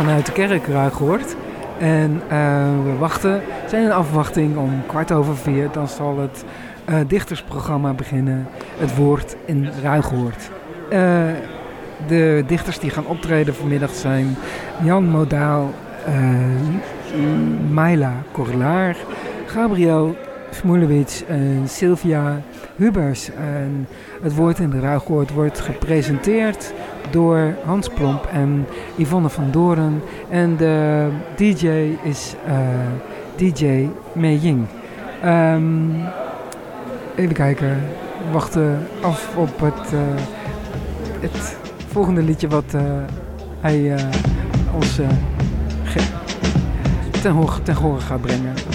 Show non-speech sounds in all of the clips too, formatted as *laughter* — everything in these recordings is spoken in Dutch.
vanuit de kerk gehoord. En uh, we wachten, zijn in afwachting om kwart over vier. Dan zal het uh, dichtersprogramma beginnen. Het woord in Ruigoord. Uh, de dichters die gaan optreden vanmiddag zijn Jan Modaal, Maila Korlaar, Gabriel Smulewits en Sylvia Hubers. En het woord in de Ruigoord wordt gepresenteerd door Hans Plomp en Yvonne van Doren. En de DJ is uh, DJ Mei Ying. Um, even kijken. Wachten af op het, uh, het volgende liedje wat uh, hij ons ten, ten horen gaat brengen.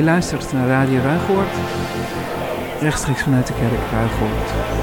Je luistert naar Radio Ruigoord, rechtstreeks vanuit de kerk Ruigoord.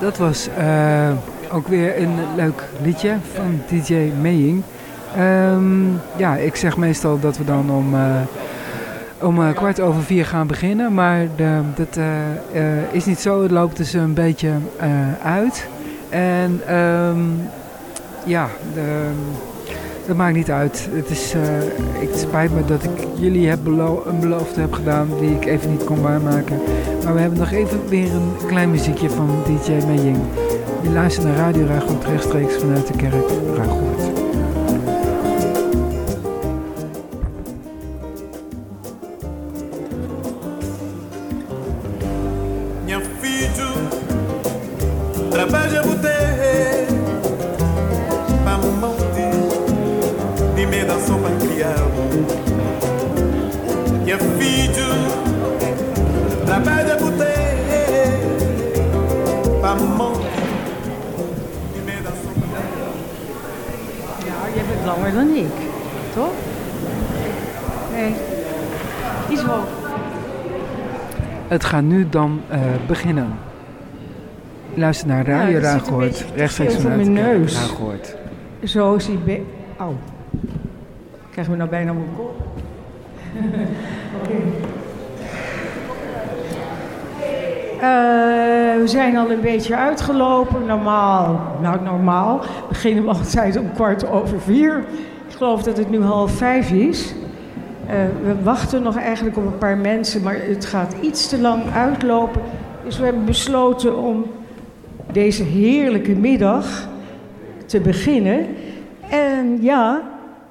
Dat was uh, ook weer een leuk liedje van DJ Maying. Um, ja, ik zeg meestal dat we dan om, uh, om uh, kwart over vier gaan beginnen. Maar de, dat is niet zo. Het loopt dus een beetje uit. En um, ja, de, dat maakt niet uit. Het, is, uh, spijt me dat ik jullie heb belo een belofte heb gedaan die ik even niet kon waarmaken. Maar we hebben nog even weer een klein muziekje van DJ Meijing. Je luistert naar Radio Ruigoord rechtstreeks vanuit de kerk Ruigoord. Het gaat nu dan uh, beginnen. Luister naar Radio ja, Ruigoord. Rechtstreeks vanuit mijn neus. Ruigoord. Zo is hij... Be Au. Krijgen we nou bijna mijn kop? Oké. Okay. Uh, we zijn al een beetje uitgelopen. Normaal, nou normaal, beginnen we altijd om kwart over vier. Ik geloof dat het nu half vijf is. Uh, we wachten nog eigenlijk op een paar mensen, maar het gaat iets te lang uitlopen. Dus we hebben besloten om deze heerlijke middag te beginnen. En ja,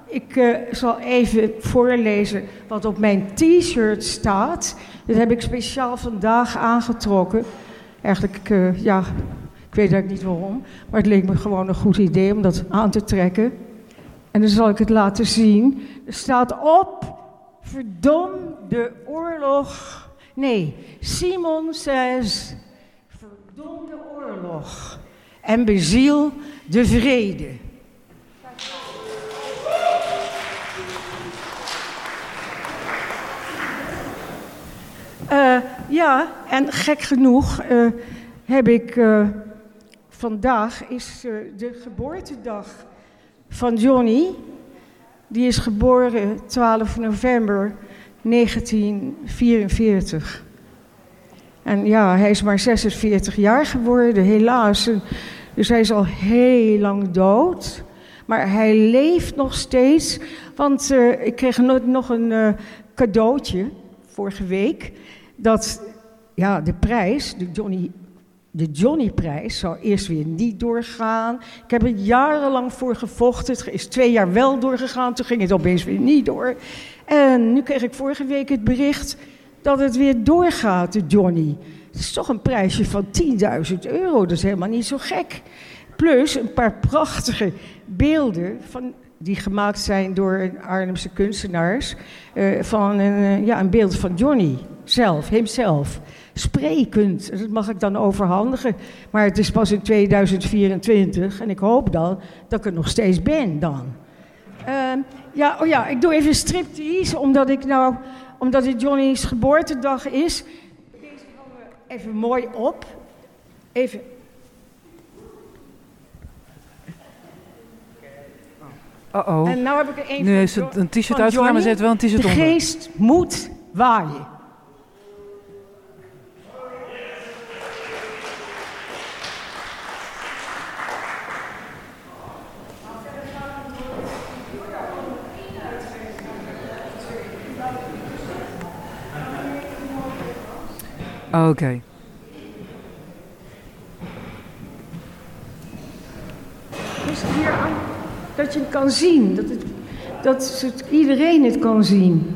ik uh, zal even voorlezen wat op mijn t-shirt staat. Dat heb ik speciaal vandaag aangetrokken. Eigenlijk, uh, ja, ik weet eigenlijk niet waarom. Maar het leek me gewoon een goed idee om dat aan te trekken. En dan zal ik het laten zien. Er staat op, verdom de oorlog. Nee, Simon says, verdom de oorlog. En beziel de vrede. Uh, ja, en gek genoeg uh, heb ik uh, vandaag is de geboortedag van Johnny. Die is geboren 12 november 1944. En ja, hij is maar 46 jaar geworden, helaas. Dus hij is al heel lang dood. Maar hij leeft nog steeds. Want ik kreeg nog een cadeautje vorige week dat ja, de prijs, de Johnny, de Johnny-prijs, zou eerst weer niet doorgaan. Ik heb er jarenlang voor gevochten. Het is twee jaar wel doorgegaan, toen ging het opeens weer niet door. En nu kreeg ik vorige week het bericht dat het weer doorgaat, de Johnny. Het is toch een prijsje van 10.000 euro, dat is helemaal niet zo gek. Plus een paar prachtige beelden van die gemaakt zijn door Arnhemse kunstenaars, uh, van een, uh, ja, een beeld van Johnny zelf, hemzelf. Sprekend, dat mag ik dan overhandigen. Maar het is pas in 2024 en ik hoop dan dat ik er nog steeds ben dan. Uh, ja, oh ja, ik doe even striptease, omdat ik nou, omdat het Johnny's geboortedag is. Deze hangen we even mooi op. Even Uh oh. En nou heb ik er één Nu het een t-shirt uitgegaan, maar ze heeft wel een t-shirt onder. De geest moet waaien. Oké. Okay. Dus hier aan dat je het kan zien. Dat, het, dat het, iedereen het kan zien.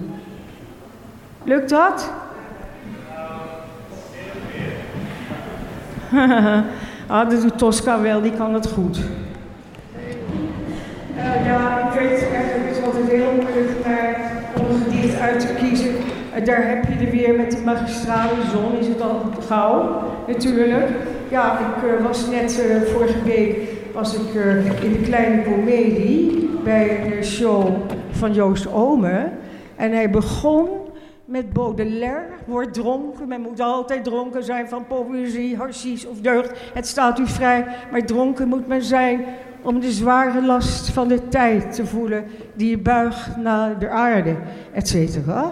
Lukt dat? *laughs* ah, dat doet Tosca wel, die kan het goed. Uh, ja, ik weet het is altijd heel moeilijk om een gedicht uit te kiezen. Daar heb je er weer met de magistrale zon, is het al gauw natuurlijk. Ja, ik uh, was net vorige week was ik uh, in de kleine komedie bij een show van Joost Ome. En hij begon met Baudelaire, wordt dronken. Men moet altijd dronken zijn van poëzie, harsies of deugd. Het staat u vrij, maar dronken moet men zijn om de zware last van de tijd te voelen die je buigt naar de aarde, et cetera.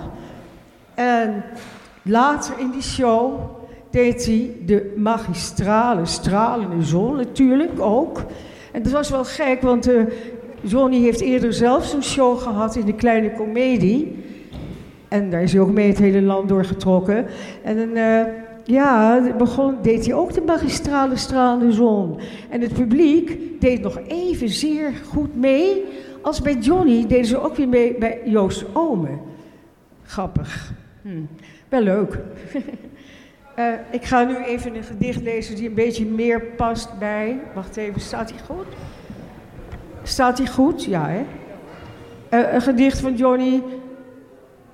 En later in die show deed hij de magistrale stralende zon natuurlijk ook. En dat was wel gek, want uh, Johnny heeft eerder zelf zo'n show gehad in de kleine komedie. En daar is hij ook mee het hele land doorgetrokken. En dan, uh, ja, begon, deed hij ook de magistrale stralende zon. En het publiek deed nog even zeer goed mee. Als bij Johnny deden ze ook weer mee bij Joost Ome. Grappig. Hm. Wel leuk. Uh, *laughs* ik ga nu even een gedicht lezen die een beetje meer past bij. Wacht even, staat hij goed? Staat hij goed? Ja, hè? Uh, een gedicht van Johnny,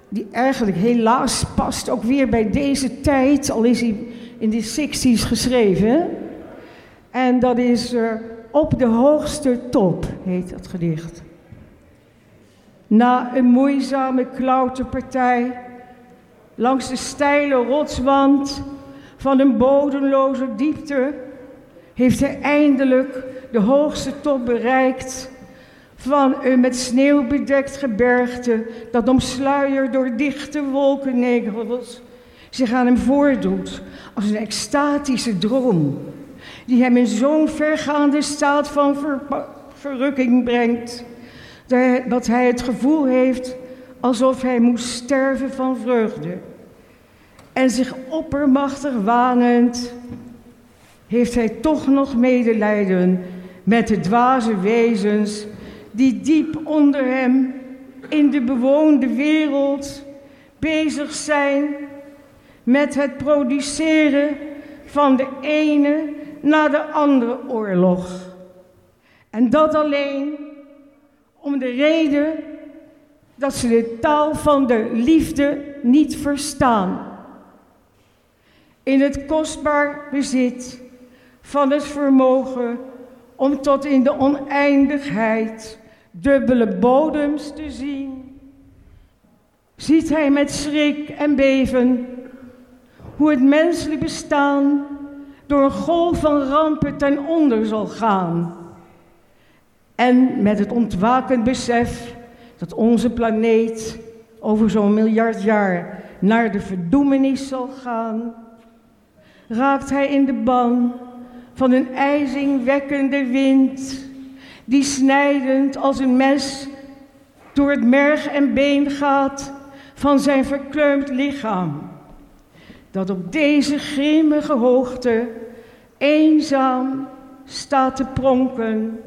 die eigenlijk helaas past ook weer bij deze tijd, al is hij in de 60s geschreven. En dat is uh, Op de hoogste top, heet dat gedicht. Na een moeizame klauterpartij langs de steile rotswand van een bodemloze diepte heeft hij eindelijk de hoogste top bereikt van een met sneeuw bedekt gebergte dat omsluierd door dichte wolkennegels zich aan hem voordoet als een extatische droom die hem in zo'n vergaande staat van verrukking brengt dat hij het gevoel heeft alsof hij moest sterven van vreugde. En zich oppermachtig wanend, heeft hij toch nog medelijden met de dwaze wezens die diep onder hem in de bewoonde wereld bezig zijn met het produceren van de ene na de andere oorlog. En dat alleen om de reden dat ze de taal van de liefde niet verstaan. In het kostbaar bezit van het vermogen om tot in de oneindigheid dubbele bodems te zien, ziet hij met schrik en beven hoe het menselijk bestaan door een golf van rampen ten onder zal gaan. En met het ontwakend besef dat onze planeet over zo'n miljard jaar naar de verdoemenis zal gaan, raakt hij in de ban van een ijzingwekkende wind, die snijdend als een mes door het merg en been gaat van zijn verkleumd lichaam, dat op deze grimmige hoogte eenzaam staat te pronken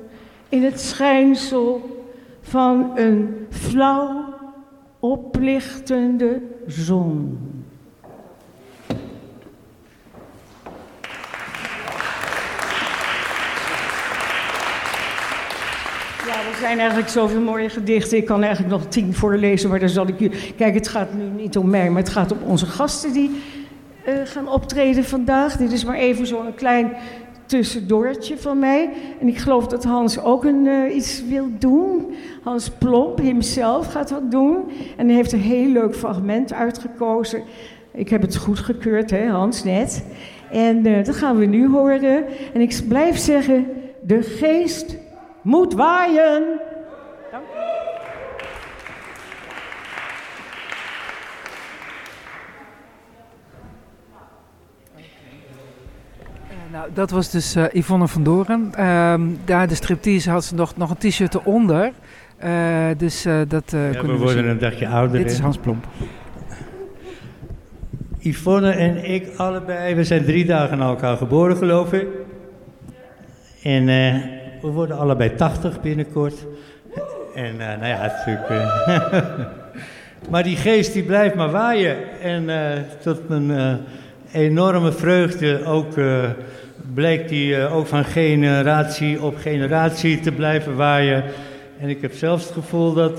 in het schijnsel van een flauw oplichtende zon. Zijn eigenlijk zoveel mooie gedichten. Ik kan eigenlijk nog tien voorlezen, maar dan zal ik u. Kijk, het gaat nu niet om mij, maar het gaat om onze gasten die uh, gaan optreden vandaag. Dit is maar even zo'n klein tussendoortje van mij. En ik geloof dat Hans ook een, uh, iets wil doen. Hans Plomp hemzelf gaat wat doen. En hij heeft een heel leuk fragment uitgekozen. Ik heb het goedgekeurd, hè, Hans, net. En uh, dat gaan we nu horen. En ik blijf zeggen, de geest moet waaien. Dank u. Nou, dat was dus uh, Yvonne van Doren. Uh, daar de striptease had ze nog, nog een t-shirt eronder. Uh, dus uh, dat uh, ja, we worden een dagje ouder. Dit is Hans Plomp. Yvonne en ik allebei, we zijn drie dagen na elkaar geboren geloof ik. En we worden allebei 80 binnenkort. En nou ja, natuurlijk... *laughs* maar die geest die blijft maar waaien. En tot mijn enorme vreugde ook blijkt die ook van generatie op generatie te blijven waaien. En ik heb zelfs het gevoel dat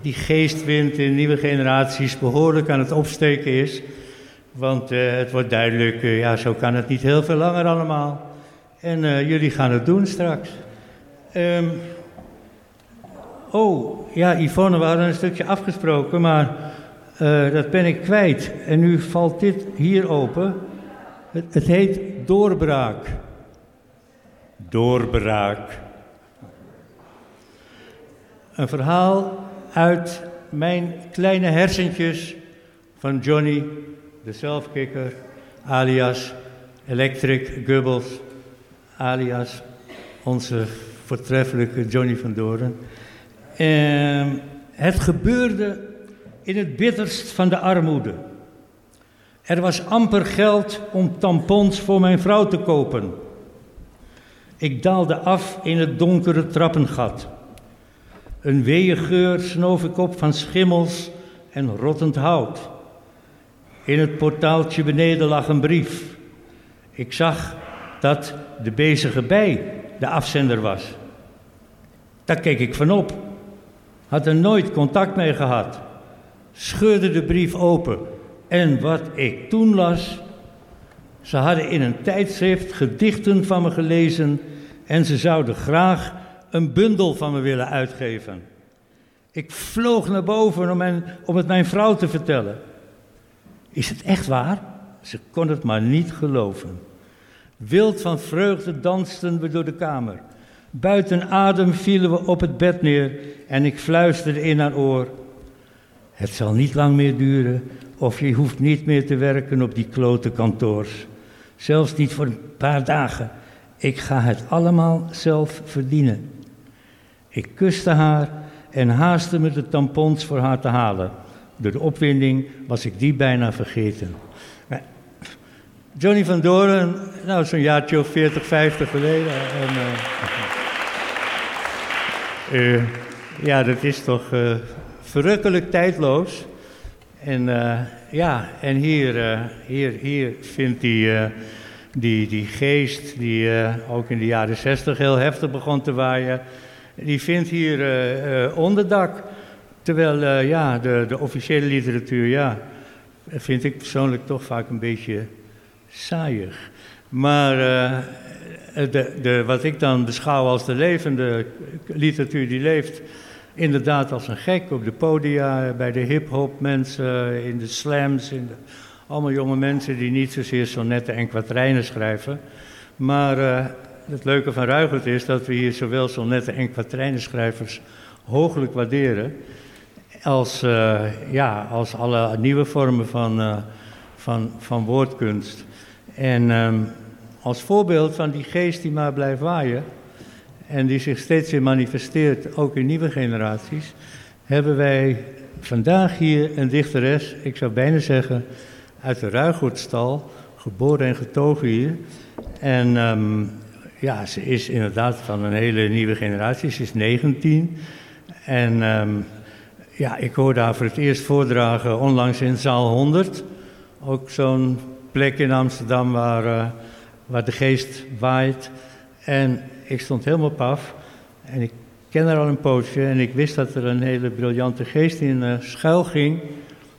die geestwind in nieuwe generaties behoorlijk aan het opsteken is. Want het wordt duidelijk, ja, zo kan het niet heel veel langer allemaal. En jullie gaan het doen straks. Um, oh, ja, Yvonne, we hadden een stukje afgesproken, maar dat ben ik kwijt. En nu valt dit hier open. Het, het heet doorbraak. Doorbraak. Een verhaal uit mijn kleine hersentjes van Johnny, de zelfkikker, alias Electric Gubbels, alias onze voortreffelijke Johnny van Doren. Uh, het gebeurde in het bitterst van de armoede. Er was amper geld om tampons voor mijn vrouw te kopen. Ik daalde af in het donkere trappengat. Een weeë geur snoof ik op van schimmels en rottend hout. In het portaaltje beneden lag een brief. Ik zag dat de bezige bij de afzender was. Daar keek ik van op. Had er nooit contact mee gehad. Scheurde de brief open en wat ik toen las, ze hadden in een tijdschrift gedichten van me gelezen en ze zouden graag een bundel van me willen uitgeven. Ik vloog naar boven om, om het mijn vrouw te vertellen. Is het echt waar? Ze kon het maar niet geloven. Wild van vreugde dansten we door de kamer. Buiten adem vielen we op het bed neer en ik fluisterde in haar oor. Het zal niet lang meer duren of je hoeft niet meer te werken op die klote kantoors. Zelfs niet voor een paar dagen. Ik ga het allemaal zelf verdienen. Ik kuste haar en haastte me de tampons voor haar te halen. Door de opwinding was ik die bijna vergeten. Johnny van Doren, nou zo'n jaartje of 40, 50 geleden. En, uh, uh, ja, dat is toch uh, verrukkelijk tijdloos. En ja, en hier, hier, hier vindt die, die, die geest, die ook in de jaren 60 heel heftig begon te waaien, die vindt hier onderdak. Terwijl ja, de, de officiële literatuur, ja, vind ik persoonlijk toch vaak een beetje saaiig. Maar uh, de, de, wat ik dan beschouw als de levende literatuur die leeft, inderdaad als een gek op de podia, bij de hip-hop mensen, in de slams, in allemaal jonge mensen die niet zozeer sonnetten en kwartrijnen schrijven. Maar uh, het leuke van Ruigert is dat we hier zowel sonnetten en kwartrijnenschrijvers hooglijk waarderen, als, uh, ja, als alle nieuwe vormen van, van, van woordkunst. En um, als voorbeeld van die geest die maar blijft waaien en die zich steeds weer manifesteert, ook in nieuwe generaties, hebben wij vandaag hier een dichteres, ik zou bijna zeggen, uit de Ruigoortstal, geboren en getogen hier. En um, ja, ze is inderdaad van een hele nieuwe generatie, ze is 19. En um, ja, ik hoorde haar voor het eerst voordragen onlangs in zaal 100. Ook zo'n plek in Amsterdam waar, uh, waar de geest waait. En ik stond helemaal paf. En ik ken haar al een poosje en ik wist dat er een hele briljante geest in uh, schuil ging.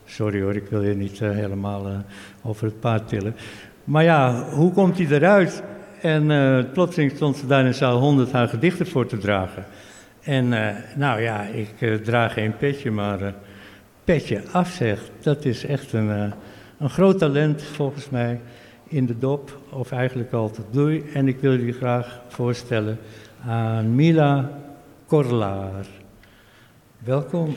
Sorry hoor, ik wil je niet uh, helemaal over het paard tillen. Maar ja, hoe komt hij eruit? En plotseling stond ze daar in zaal 100 haar gedichten voor te dragen. En nou ja, ik draag geen petje, maar petje afzegt. Dat is echt een een groot talent volgens mij in de dop, of eigenlijk al tot bloei. En ik wil jullie graag voorstellen aan Mila Korlaar. Welkom.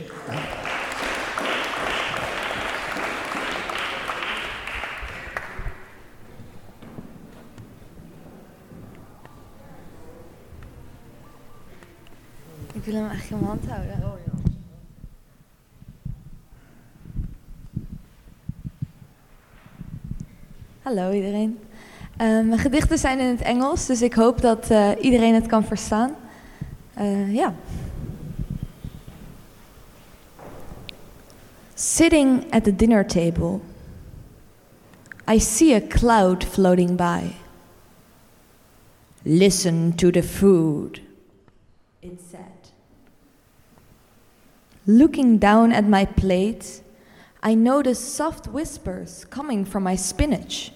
Ik wil hem echt in mijn hand houden. Oh, ja. Hallo iedereen. Uh, mijn gedichten zijn in het Engels, dus ik hoop dat uh, iedereen het kan verstaan. Uh. Sitting at the dinner table, I see a cloud floating by. Listen to the food, it said. Looking down at my plate, I notice soft whispers coming from my spinach.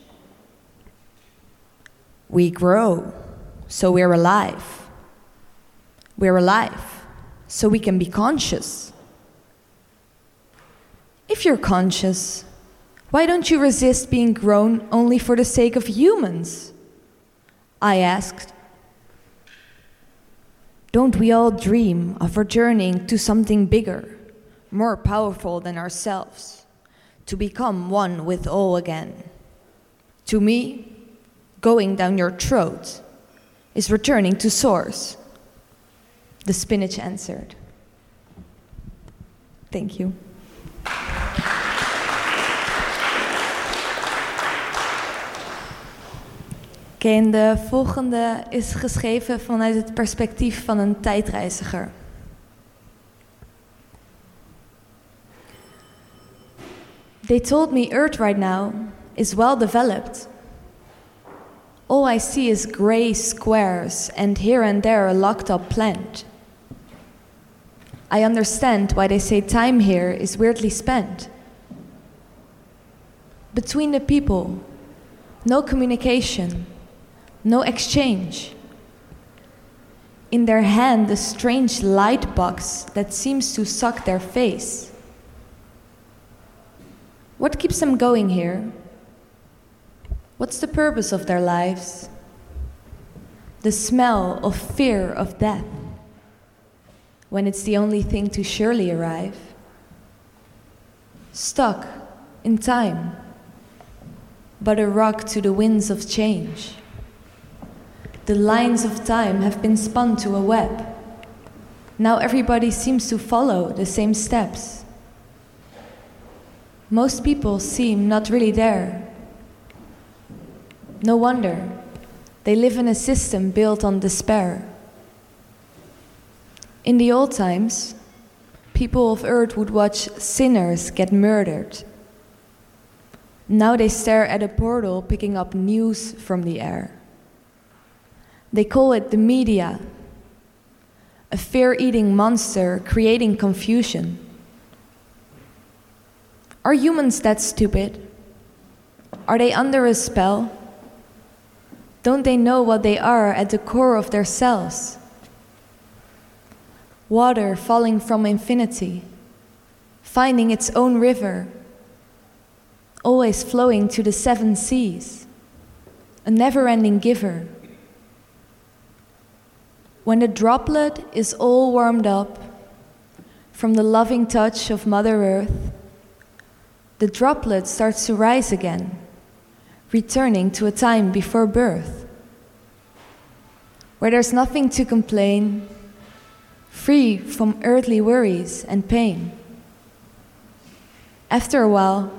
We grow, so we're alive. We're alive, so we can be conscious. If you're conscious, why don't you resist being grown only for the sake of humans? I asked. Don't we all dream of returning to something bigger, more powerful than ourselves, to become one with all again? To me, going down your throat is returning to source. The spinach answered. Thank you. Oké, okay, en de volgende is geschreven vanuit het perspectief van een tijdreiziger. They told me Earth right now is well developed. All I see is gray squares and here and there a locked up plant. I understand why they say time here is weirdly spent. Between the people, no communication, no exchange. In their hand, a strange light box that seems to suck their face. What keeps them going here? What's the purpose of their lives? The smell of fear of death, when it's the only thing to surely arrive. Stuck in time, but a rock to the winds of change. The lines of time have been spun to a web. Now everybody seems to follow the same steps. Most people seem not really there. No wonder. They live in a system built on despair. In the old times, people of Earth would watch sinners get murdered. Now they stare at a portal picking up news from the air. They call it the media, a fear eating monster creating confusion. Are humans that stupid? Are they under a spell? Don't they know what they are at the core of their cells? Water falling from infinity, finding its own river, always flowing to the seven seas, a never ending giver. When the droplet is all warmed up from the loving touch of Mother Earth, the droplet starts to rise again, returning to a time before birth, where there's nothing to complain, free from earthly worries and pain. After a while,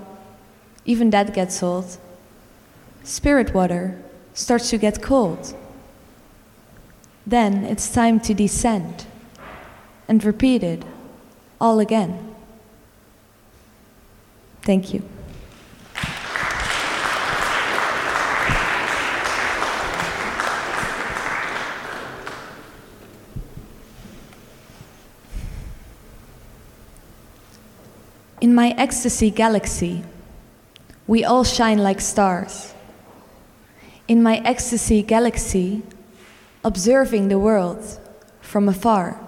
even that gets old. Spirit water starts to get cold. Then it's time to descend and repeat it all again. Thank you. In my ecstasy galaxy, we all shine like stars. In my ecstasy galaxy, observing the world from afar.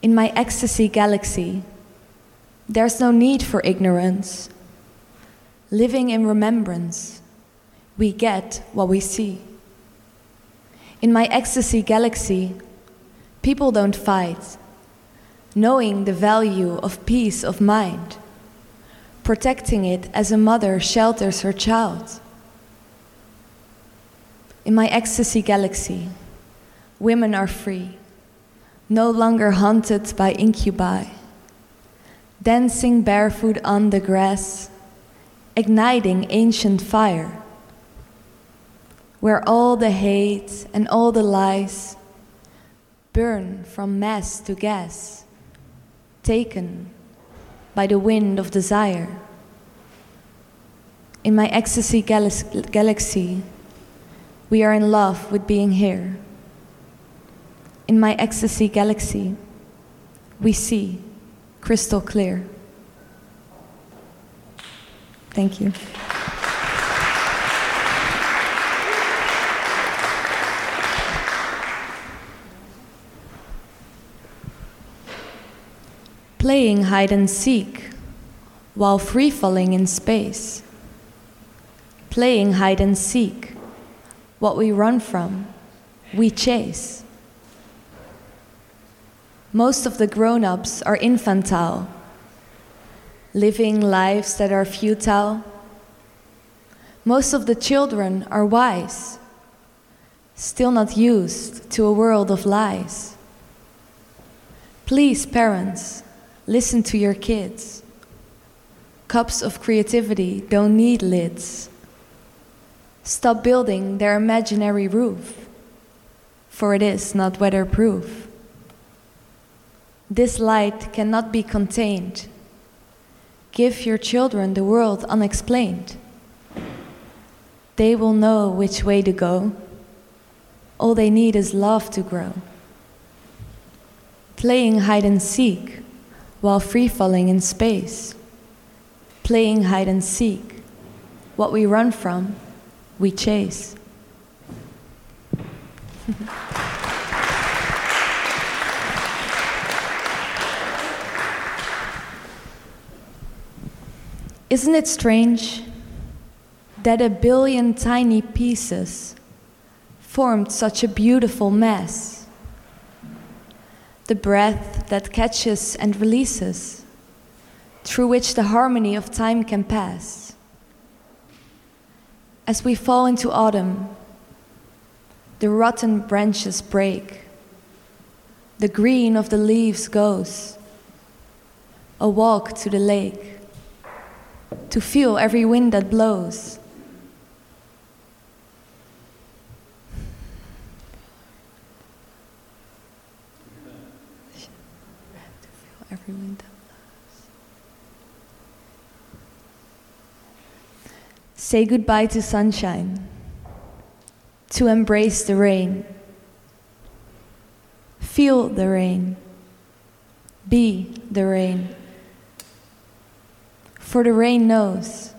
In my ecstasy galaxy, there's no need for ignorance. Living in remembrance, we get what we see. In my ecstasy galaxy, people don't fight, knowing the value of peace of mind, protecting it as a mother shelters her child. In my ecstasy galaxy, women are free, no longer haunted by incubi, dancing barefoot on the grass, igniting ancient fire, where all the hate and all the lies burn from mass to gas, taken by the wind of desire. In my ecstasy gal- galaxy, we are in love with being here. In my ecstasy galaxy, we see crystal clear. Thank you. Playing hide and seek while free falling in space. Playing hide and seek what we run from, we chase. Most of the grown ups are infantile, living lives that are futile. Most of the children are wise, still not used to a world of lies. Please, parents, listen to your kids. Cups of creativity don't need lids. Stop building their imaginary roof, for it is not weatherproof. This light cannot be contained. Give your children the world unexplained. They will know which way to go. All they need is love to grow. Playing hide and seek while free falling in space. Playing hide and seek. What we run from, we chase. *laughs* Isn't it strange that a billion tiny pieces formed such a beautiful mess? The breath that catches and releases, through which the harmony of time can pass. As we fall into autumn, the rotten branches break, the green of the leaves goes, a walk to the lake to feel every wind that blows. Say goodbye to sunshine, to embrace the rain. Feel the rain, be the rain for the rain knows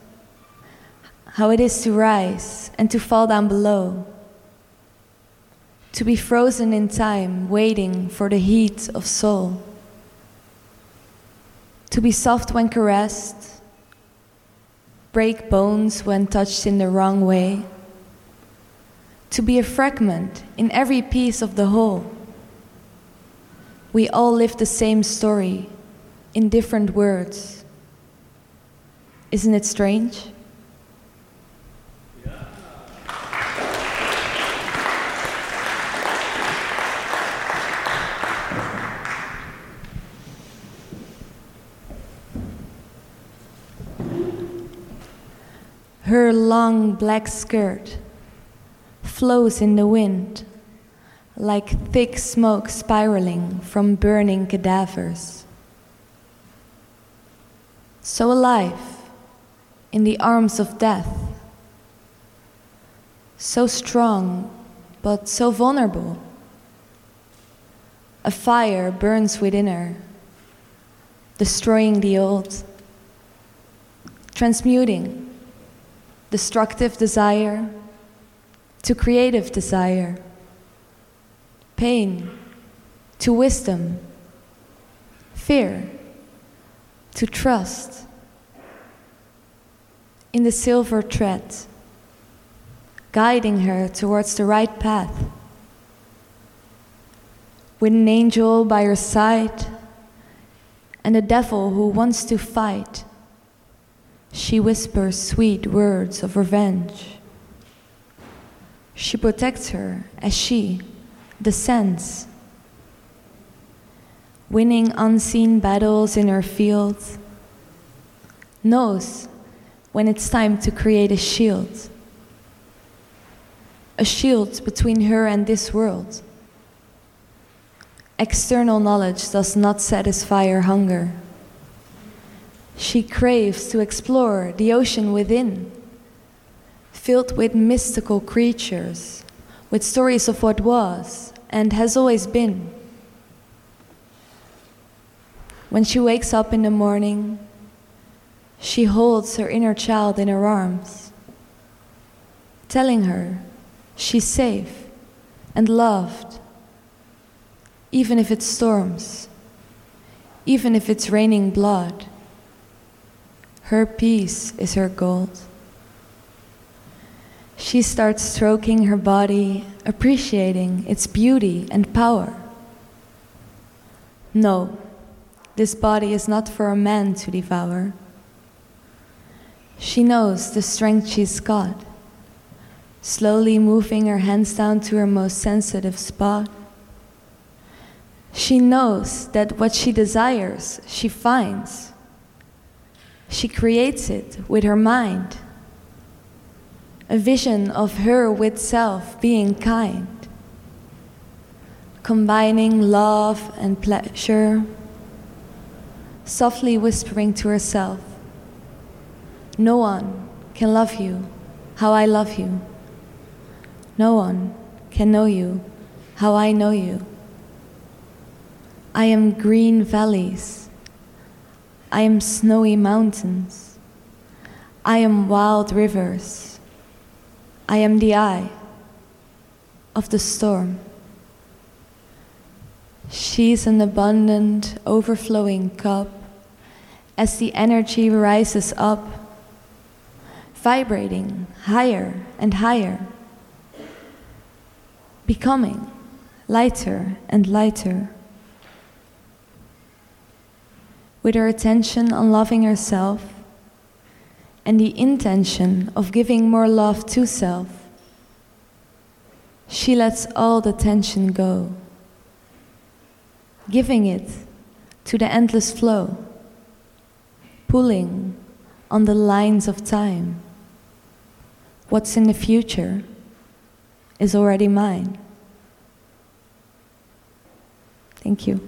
how it is to rise and to fall down below, to be frozen in time, waiting for the heat of soul, to be soft when caressed, break bones when touched in the wrong way, to be a fragment in every piece of the whole. We all live the same story in different words isn't it strange? Her long black skirt flows in the wind like thick smoke spiraling from burning cadavers. So alive, in the arms of death. So strong, but so vulnerable. A fire burns within her, destroying the old, transmuting destructive desire to creative desire, pain to wisdom, fear to trust in the silver thread, guiding her towards the right path. With an angel by her side and a devil who wants to fight, she whispers sweet words of revenge. She protects her as she descends, winning unseen battles in her field, knows when it's time to create a shield. A shield between her and this world. External knowledge does not satisfy her hunger. She craves to explore the ocean within, filled with mystical creatures, with stories of what was and has always been. When she wakes up in the morning, she holds her inner child in her arms, telling her she's safe and loved, even if it storms, even if it's raining blood. Her peace is her gold. She starts stroking her body, appreciating its beauty and power. No, this body is not for a man to devour. She knows the strength she's got, slowly moving her hands down to her most sensitive spot. She knows that what she desires, she finds. She creates it with her mind. A vision of her with self being kind, combining love and pleasure, softly whispering to herself, no one can love you how I love you. No one can know you how I know you. I am green valleys. I am snowy mountains. I am wild rivers. I am the eye of the storm. She's an abundant, overflowing cup as the energy rises up, vibrating higher and higher, becoming lighter and lighter. With her attention on loving herself and the intention of giving more love to self, she lets all the tension go, giving it to the endless flow, pulling on the lines of time. What's in the future is already mine. Thank you.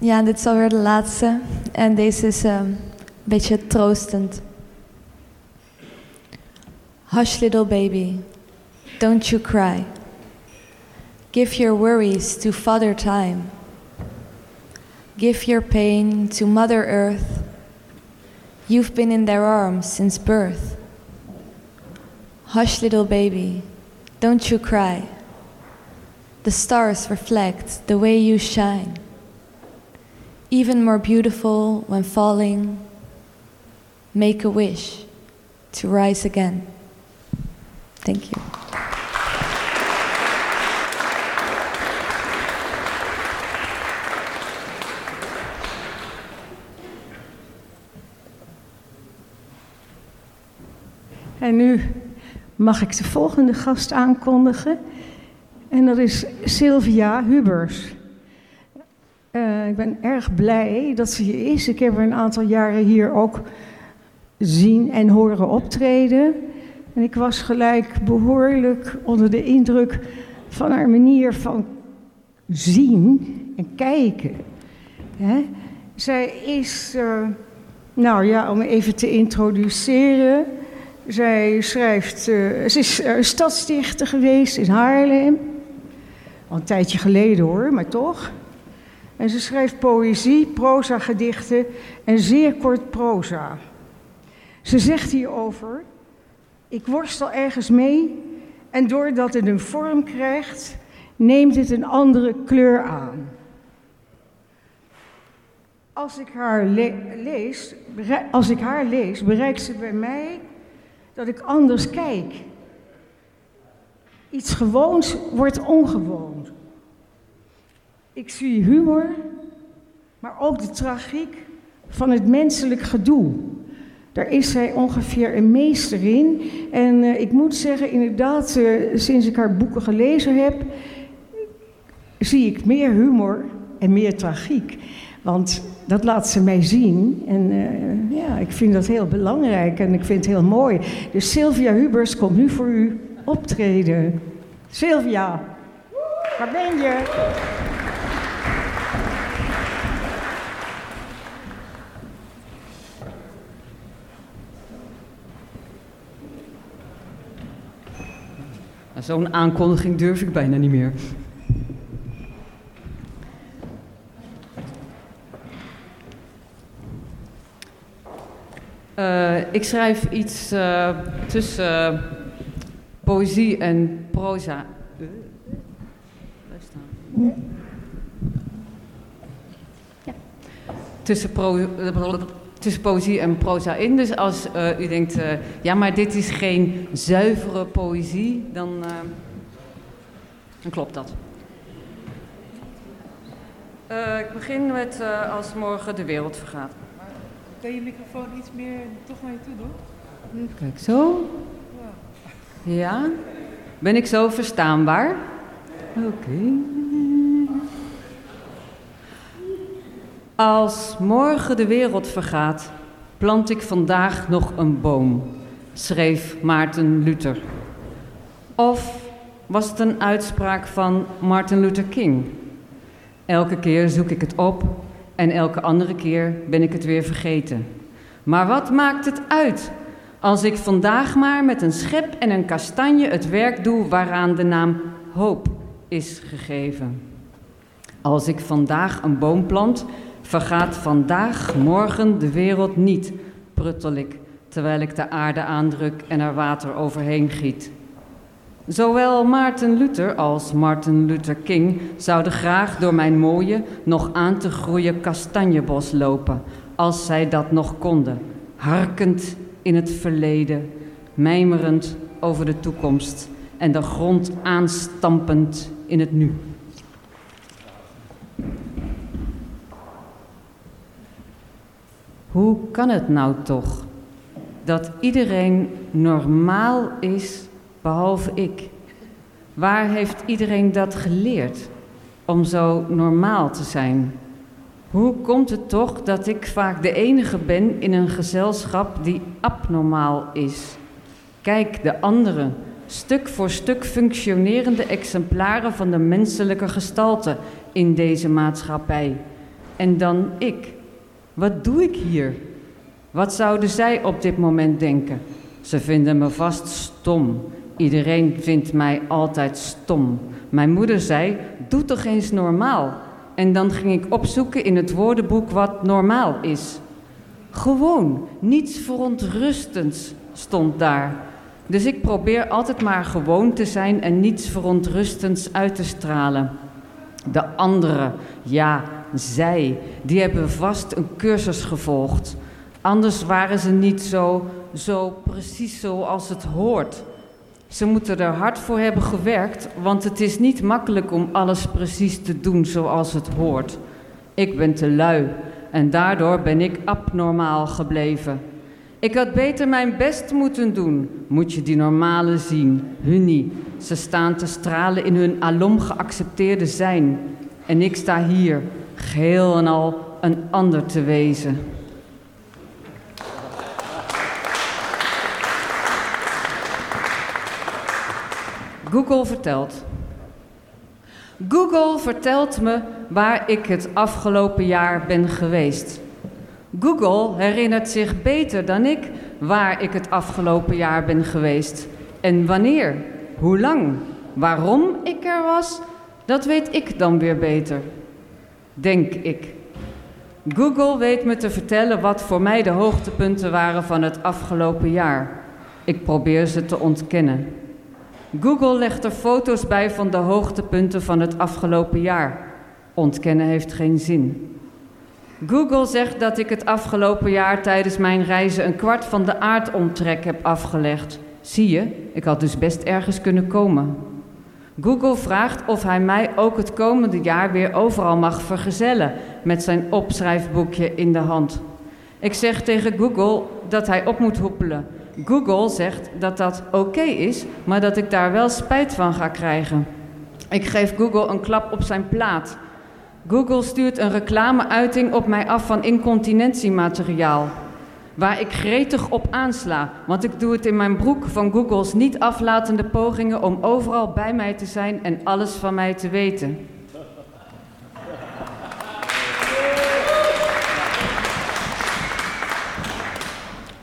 Ja, dit is alweer de laatste. En deze is um, een beetje troostend. Hush, little baby, don't you cry. Give your worries to Father Time. Give your pain to Mother Earth. You've been in their arms since birth. Hush, little baby, don't you cry. The stars reflect the way you shine even more beautiful when falling, make a wish to rise again. Thank you. En nu mag ik de volgende gast aankondigen. En dat is Sylvia Hubers. Uh, ik ben erg blij dat ze hier is. Ik heb haar een aantal jaren hier ook zien en horen optreden. En ik was gelijk behoorlijk onder de indruk van haar manier van zien en kijken. Hè? Zij is, uh, nou ja, om even te introduceren. Zij schrijft, uh, ze is uh, stadsdichter geweest in Haarlem. Al een tijdje geleden hoor, maar toch. En ze schrijft poëzie, proza, gedichten en zeer kort proza. Ze zegt hierover: Ik worstel ergens mee en doordat het een vorm krijgt, neemt het een andere kleur aan. Als ik haar, lees, als ik haar lees, bereikt ze bij mij dat ik anders kijk. Iets gewoons wordt ongewoon. Ik zie humor, maar ook de tragiek van het menselijk gedoe. Daar is zij ongeveer een meester in. En uh, ik moet zeggen, inderdaad, uh, sinds ik haar boeken gelezen heb, zie ik meer humor en meer tragiek. Want dat laat ze mij zien. En uh, ja, ik vind dat heel belangrijk en ik vind het heel mooi. Dus Sylvia Hubers komt nu voor u optreden. Sylvia, waar ben je? Zo'n aankondiging durf ik bijna niet meer. Ik schrijf iets uh, tussen poëzie en proza. Ja. Tussen pro tussen poëzie en proza in. Dus als uh, u denkt, uh, ja, maar dit is geen zuivere poëzie, dan, uh, dan klopt dat. ik begin met als morgen de wereld vergaat. Kan je microfoon iets meer toch naar je toe doen? Kijk, zo. Ja. Ben ik zo verstaanbaar? Oké. Okay. Als morgen de wereld vergaat, plant ik vandaag nog een boom, schreef Maarten Luther. Of was het een uitspraak van Martin Luther King? Elke keer zoek ik het op en elke andere keer ben ik het weer vergeten. Maar wat maakt het uit als ik vandaag maar met een schep en een kastanje het werk doe waaraan de naam hoop is gegeven? Als ik vandaag een boom plant, vergaat vandaag, morgen de wereld niet, pruttel ik terwijl ik de aarde aandruk en er water overheen giet. Zowel Maarten Luther als Martin Luther King zouden graag door mijn mooie, nog aan te groeien kastanjebos lopen, als zij dat nog konden, harkend in het verleden, mijmerend over de toekomst en de grond aanstampend in het nu. Hoe kan het nou toch dat iedereen normaal is behalve ik? Waar heeft iedereen dat geleerd om zo normaal te zijn? Hoe komt het toch dat ik vaak de enige ben in een gezelschap die abnormaal is? Kijk, de anderen, stuk voor stuk functionerende exemplaren van de menselijke gestalte in deze maatschappij. En dan ik. Wat doe ik hier? Wat zouden zij op dit moment denken? Ze vinden me vast stom. Iedereen vindt mij altijd stom. Mijn moeder zei: Doe toch eens normaal. En dan ging ik opzoeken in het woordenboek wat normaal is. Gewoon, niets verontrustends stond daar. Dus ik probeer altijd maar gewoon te zijn en niets verontrustends uit te stralen. De anderen, ja, zij, die hebben vast een cursus gevolgd. Anders waren ze niet zo, zo precies zoals het hoort. Ze moeten er hard voor hebben gewerkt, want het is niet makkelijk om alles precies te doen zoals het hoort. Ik ben te lui en daardoor ben ik abnormaal gebleven. Ik had beter mijn best moeten doen, moet je die normale zien. Hun niet. Ze staan te stralen in hun alom geaccepteerde zijn. En ik sta hier, geheel en al een ander te wezen. Google vertelt. Google vertelt me waar ik het afgelopen jaar ben geweest. Google herinnert zich beter dan ik waar ik het afgelopen jaar ben geweest. En wanneer, hoe lang, waarom ik er was, dat weet ik dan weer beter. Denk ik. Google weet me te vertellen wat voor mij de hoogtepunten waren van het afgelopen jaar. Ik probeer ze te ontkennen. Google legt er foto's bij van de hoogtepunten van het afgelopen jaar. Ontkennen heeft geen zin. Google zegt dat ik het afgelopen jaar tijdens mijn reizen een kwart van de aardomtrek heb afgelegd. Zie je, ik had dus best ergens kunnen komen. Google vraagt of hij mij ook het komende jaar weer overal mag vergezellen met zijn opschrijfboekje in de hand. Ik zeg tegen Google dat hij op moet hoepelen. Google zegt dat dat oké is, maar dat ik daar wel spijt van ga krijgen. Ik geef Google een klap op zijn plaat. Google stuurt een reclameuiting op mij af van incontinentiemateriaal. Waar ik gretig op aansla, want ik doe het in mijn broek van Google's niet aflatende pogingen om overal bij mij te zijn en alles van mij te weten.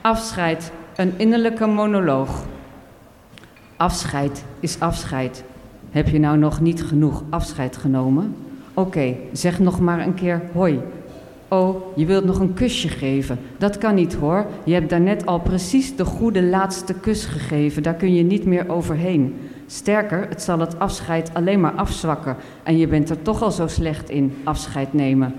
Afscheid, een innerlijke monoloog. Afscheid is afscheid. Heb je nou nog niet genoeg afscheid genomen? Oké, zeg nog maar een keer hoi. Oh, je wilt nog een kusje geven. Dat kan niet hoor. Je hebt daarnet al precies de goede laatste kus gegeven. Daar kun je niet meer overheen. Sterker, het zal het afscheid alleen maar afzwakken. En je bent er toch al zo slecht in, afscheid nemen.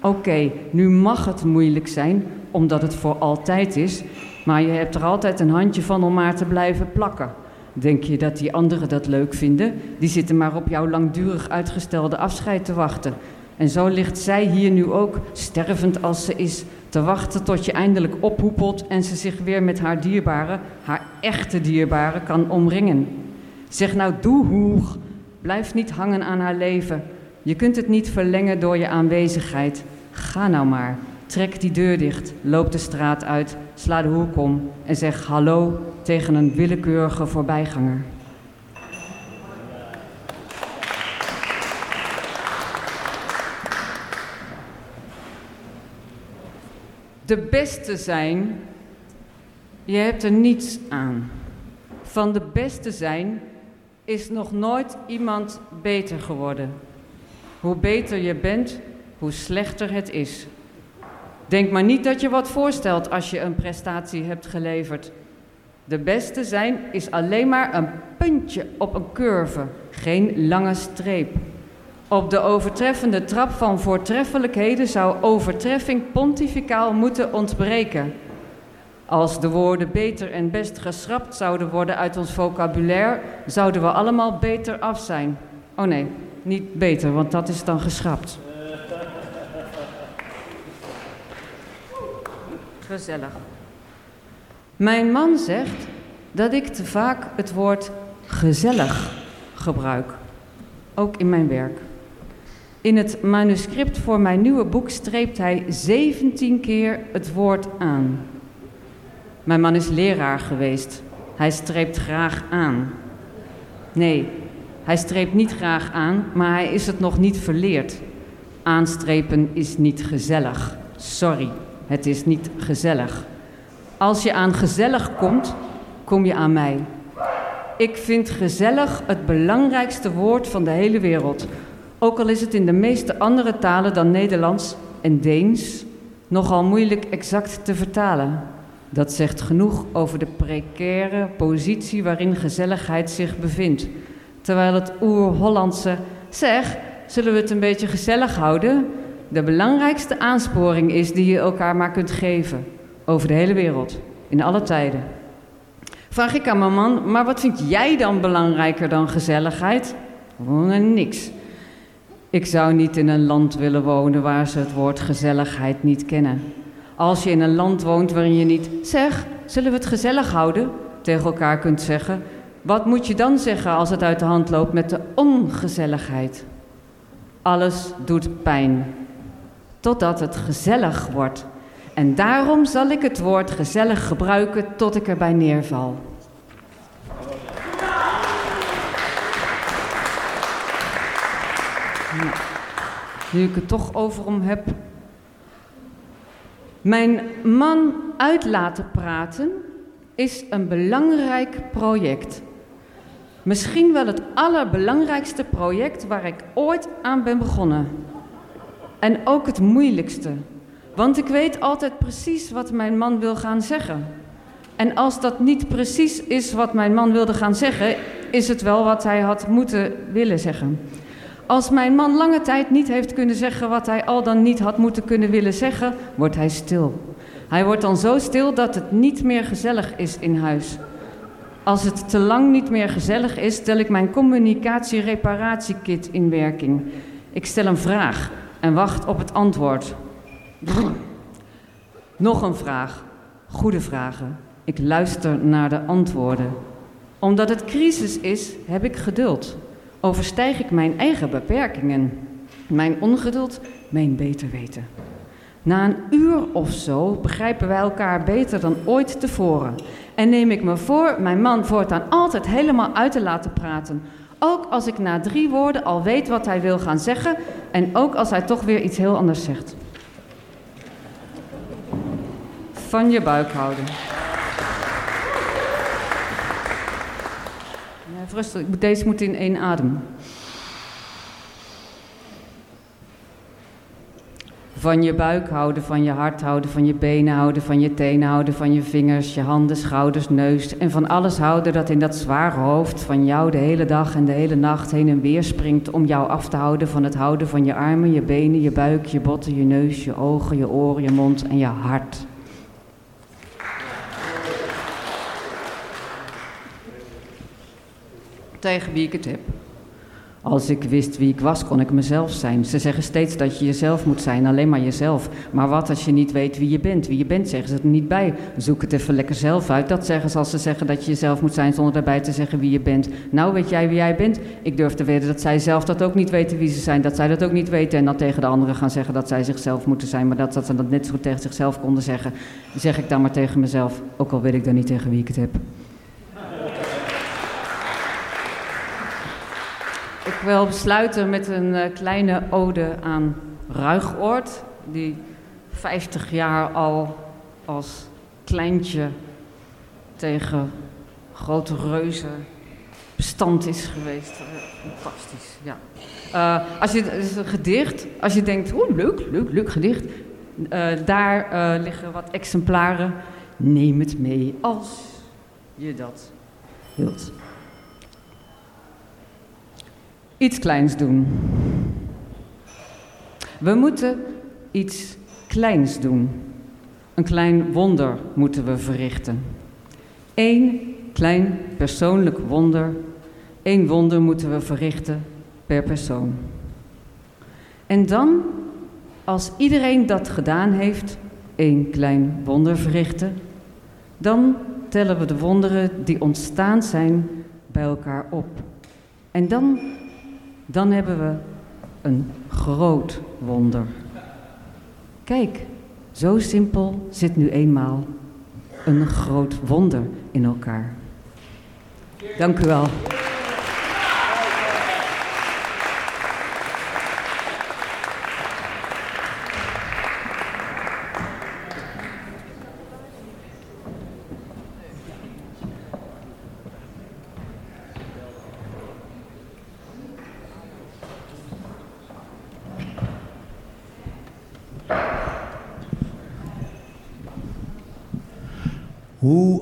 Oké, nu mag het moeilijk zijn, omdat het voor altijd is. Maar je hebt er altijd een handje van om maar te blijven plakken. Denk je dat die anderen dat leuk vinden? Die zitten maar op jouw langdurig uitgestelde afscheid te wachten. En zo ligt zij hier nu ook, stervend als ze is, te wachten tot je eindelijk ophoepelt en ze zich weer met haar dierbare, haar echte dierbare, kan omringen. Zeg nou doe hoeg, blijf niet hangen aan haar leven. Je kunt het niet verlengen door je aanwezigheid. Ga nou maar. Trek die deur dicht, loop de straat uit, sla de hoek om en zeg hallo tegen een willekeurige voorbijganger. De beste zijn, je hebt er niets aan. Van de beste zijn is nog nooit iemand beter geworden. Hoe beter je bent, hoe slechter het is. Denk maar niet dat je wat voorstelt als je een prestatie hebt geleverd. De beste zijn is alleen maar een puntje op een curve, geen lange streep. Op de overtreffende trap van voortreffelijkheden zou overtreffing pontificaal moeten ontbreken. Als de woorden beter en best geschrapt zouden worden uit ons vocabulaire, zouden we allemaal beter af zijn. Oh nee, niet beter, want dat is dan geschrapt. Gezellig. Mijn man zegt dat ik te vaak het woord gezellig gebruik, ook in mijn werk. In het manuscript voor mijn nieuwe boek streept hij 17 keer het woord aan. Mijn man is leraar geweest. Hij streept graag aan. Nee, hij streept niet graag aan, maar hij is het nog niet verleerd. Aanstrepen is niet gezellig. Sorry, het is niet gezellig. Als je aan gezellig komt, kom je aan mij. Ik vind gezellig het belangrijkste woord van de hele wereld. Ook al is het in de meeste andere talen dan Nederlands en Deens nogal moeilijk exact te vertalen. Dat zegt genoeg over de precaire positie waarin gezelligheid zich bevindt. Terwijl het oer-Hollandse zeg, zullen we het een beetje gezellig houden, de belangrijkste aansporing is die je elkaar maar kunt geven. Over de hele wereld, in alle tijden. Vraag ik aan mijn man, maar wat vind jij dan belangrijker dan gezelligheid? Niks. Ik zou niet in een land willen wonen waar ze het woord gezelligheid niet kennen. Als je in een land woont waarin je niet, zeg, zullen we het gezellig houden, tegen elkaar kunt zeggen, wat moet je dan zeggen als het uit de hand loopt met de ongezelligheid? Alles doet pijn, totdat het gezellig wordt. En daarom zal ik het woord gezellig gebruiken tot ik erbij neerval. Nu ik het toch over hem heb. Mijn man uit laten praten is een belangrijk project. Misschien wel het allerbelangrijkste project waar ik ooit aan ben begonnen. En ook het moeilijkste. Want ik weet altijd precies wat mijn man wil gaan zeggen. En als dat niet precies is wat mijn man wilde gaan zeggen, is het wel wat hij had moeten willen zeggen. Als mijn man lange tijd niet heeft kunnen zeggen wat hij al dan niet had moeten kunnen willen zeggen, wordt hij stil. Hij wordt dan zo stil dat het niet meer gezellig is in huis. Als het te lang niet meer gezellig is, stel ik mijn communicatie-reparatiekit in werking. Ik stel een vraag en wacht op het antwoord. Nog een vraag. Goede vragen. Ik luister naar de antwoorden. Omdat het crisis is, heb ik geduld. Overstijg ik mijn eigen beperkingen. Mijn ongeduld, mijn beter weten. Na een uur of zo begrijpen wij elkaar beter dan ooit tevoren. En neem ik me voor mijn man voortaan altijd helemaal uit te laten praten. Ook als ik na drie woorden al weet wat hij wil gaan zeggen en ook als hij toch weer iets heel anders zegt. Van je buik houden. Rustig, deze moet in één adem. Van je buik houden, van je hart houden, van je benen houden, van je tenen houden, van je vingers, je handen, schouders, neus. En van alles houden dat in dat zware hoofd van jou de hele dag en de hele nacht heen en weer springt om jou af te houden van het houden van je armen, je benen, je buik, je botten, je neus, je ogen, je oren, je mond en je hart. Tegen wie ik het heb. Als ik wist wie ik was, kon ik mezelf zijn. Ze zeggen steeds dat je jezelf moet zijn, alleen maar jezelf. Maar wat als je niet weet wie je bent? Wie je bent, zeggen ze er niet bij. Zoek het even lekker zelf uit. Dat zeggen ze als ze zeggen dat je jezelf moet zijn, zonder daarbij te zeggen wie je bent. Nou, weet jij wie jij bent? Ik durf te weten dat zij zelf dat ook niet weten wie ze zijn. Dat zij dat ook niet weten en dan tegen de anderen gaan zeggen dat zij zichzelf moeten zijn. Maar dat, dat ze dat net zo tegen zichzelf konden zeggen, zeg ik dan maar tegen mezelf. Ook al weet ik dan niet tegen wie ik het heb. Ik wil besluiten met een uh, kleine ode aan Ruigoord, die 50 jaar al als kleintje tegen grote reuzen bestand is geweest. Fantastisch, ja. Uh, als je, het is een gedicht, als je denkt, oh leuk, leuk, leuk gedicht. Daar liggen wat exemplaren. Neem het mee als je dat wilt. Iets kleins doen. We moeten iets kleins doen. Een klein wonder moeten we verrichten. Eén klein persoonlijk wonder. Eén wonder moeten we verrichten per persoon. En dan, als iedereen dat gedaan heeft, één klein wonder verrichten, dan tellen we de wonderen die ontstaan zijn bij elkaar op. En dan, dan hebben we een groot wonder. Kijk, zo simpel zit nu eenmaal een groot wonder in elkaar. Dank u wel.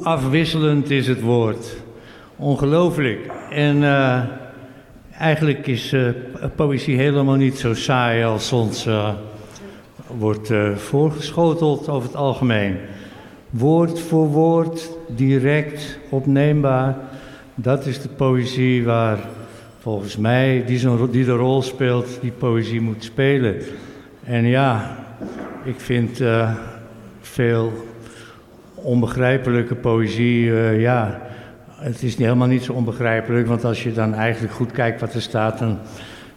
Afwisselend is het woord. Ongelooflijk. En uh, eigenlijk is uh, poëzie helemaal niet zo saai als ons uh, wordt voorgeschoteld over het algemeen. Woord voor woord, direct, opneembaar. Dat is de poëzie waar volgens mij, die, zo, die de rol speelt, die poëzie moet spelen. En ja, ik vind veel onbegrijpelijke poëzie, uh, ja, het is helemaal niet zo onbegrijpelijk. Want als je dan eigenlijk goed kijkt wat er staat, dan,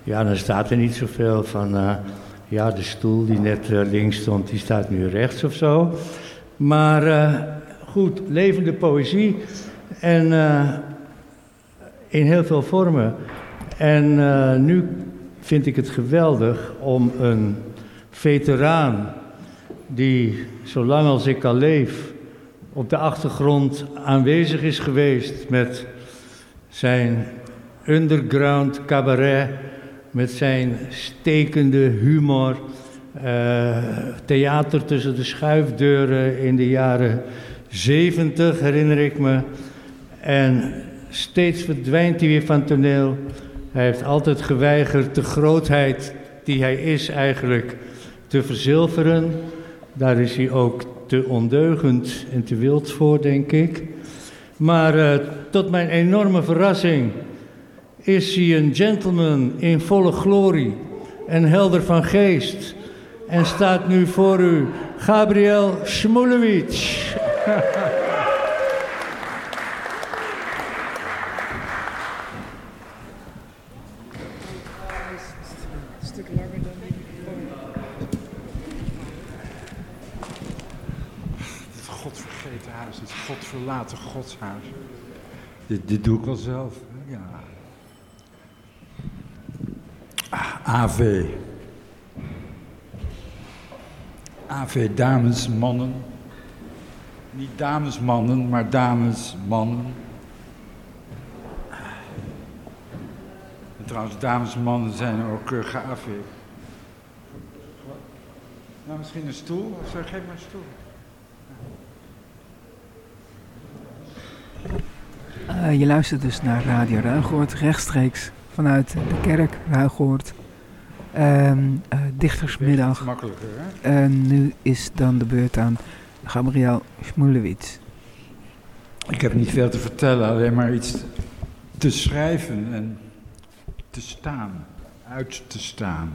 ja, dan staat er niet zoveel van, uh, ja, de stoel die net uh, links stond, die staat nu rechts of zo. Maar goed, levende poëzie en in heel veel vormen. En nu vind ik het geweldig om een veteraan die, zolang als ik al leef, op de achtergrond aanwezig is geweest met zijn underground cabaret, met zijn stekende humor, uh, theater tussen de schuifdeuren in de jaren zeventig, herinner ik me. En steeds verdwijnt hij weer van toneel. Hij heeft altijd geweigerd de grootheid die hij is eigenlijk te verzilveren. Daar is hij ook te ondeugend en te wild voor, denk ik. Maar uh, tot mijn enorme verrassing is hij een gentleman in volle glorie en helder van geest. En staat nu voor u Gabriel Smulewitsch. *laughs* godverlaten godshuis. Dit, dit doe ik wel zelf. Ja. Ah, AV. AV, dames, mannen. Niet dames, mannen, maar dames, mannen. En trouwens, dames en mannen zijn ook uh. Nou, misschien een stoel? Of zo, geef maar een stoel. Uh, je luistert dus naar Radio Ruigoord, rechtstreeks vanuit de kerk Ruigoord. Um, uh, dichtersmiddag. Makkelijker, hè? En nu is dan de beurt aan Gabriel Schmulewitz. Ik heb niet veel te vertellen, alleen maar iets te schrijven en te staan, uit te staan.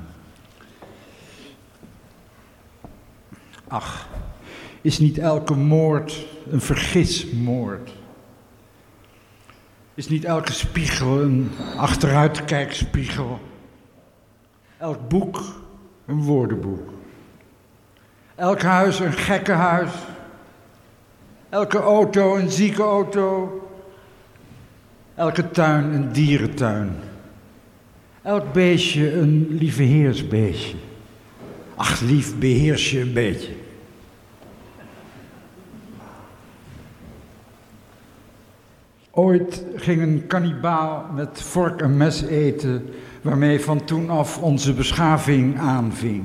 Ach, is niet elke moord een vergismoord? Is niet elke spiegel een achteruitkijkspiegel? Elk boek een woordenboek. Elk huis een gekke huis. Elke auto een zieke auto. Elke tuin een dierentuin. Elk beestje een lieve heersbeestje. Ach, lief, beheers je een beetje. Ooit ging een kannibaal met vork en mes eten, waarmee van toen af onze beschaving aanving.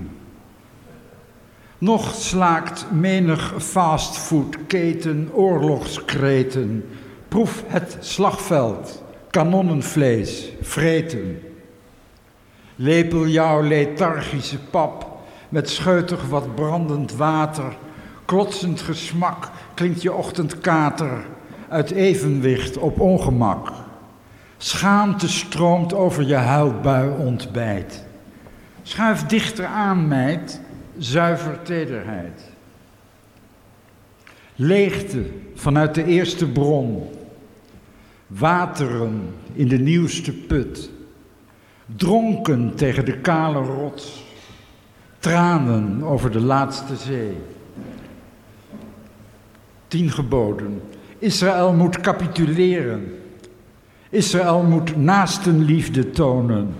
Nog slaakt menig fastfoodketen oorlogskreten. Proef het slagveld, kanonnenvlees, vreten. Lepel jouw lethargische pap met scheutig wat brandend water. Klotsend gesmak klinkt je ochtendkater uit evenwicht op ongemak. Schaamte stroomt over je huilbui ontbijt. Schuif dichter aan, meid, zuiver tederheid. Leegte vanuit de eerste bron. Wateren in de nieuwste put. Dronken tegen de kale rots. Tranen over de laatste zee. Tien geboden. Israël moet capituleren. Israël moet naastenliefde tonen.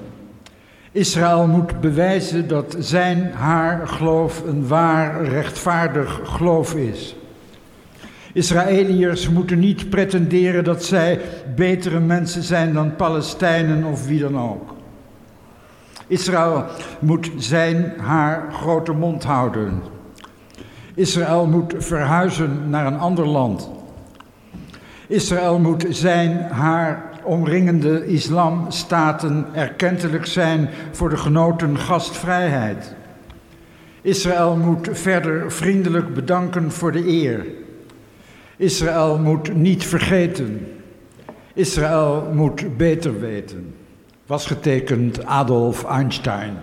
Israël moet bewijzen dat zijn, haar geloof een waar, rechtvaardig geloof is. Israëliërs moeten niet pretenderen dat zij betere mensen zijn dan Palestijnen of wie dan ook. Israël moet zijn, haar grote mond houden. Israël moet verhuizen naar een ander land. Israël moet zijn, haar omringende islamstaten erkentelijk zijn voor de genoten gastvrijheid. Israël moet verder vriendelijk bedanken voor de eer. Israël moet niet vergeten. Israël moet beter weten. Was getekend Adolf Einstein.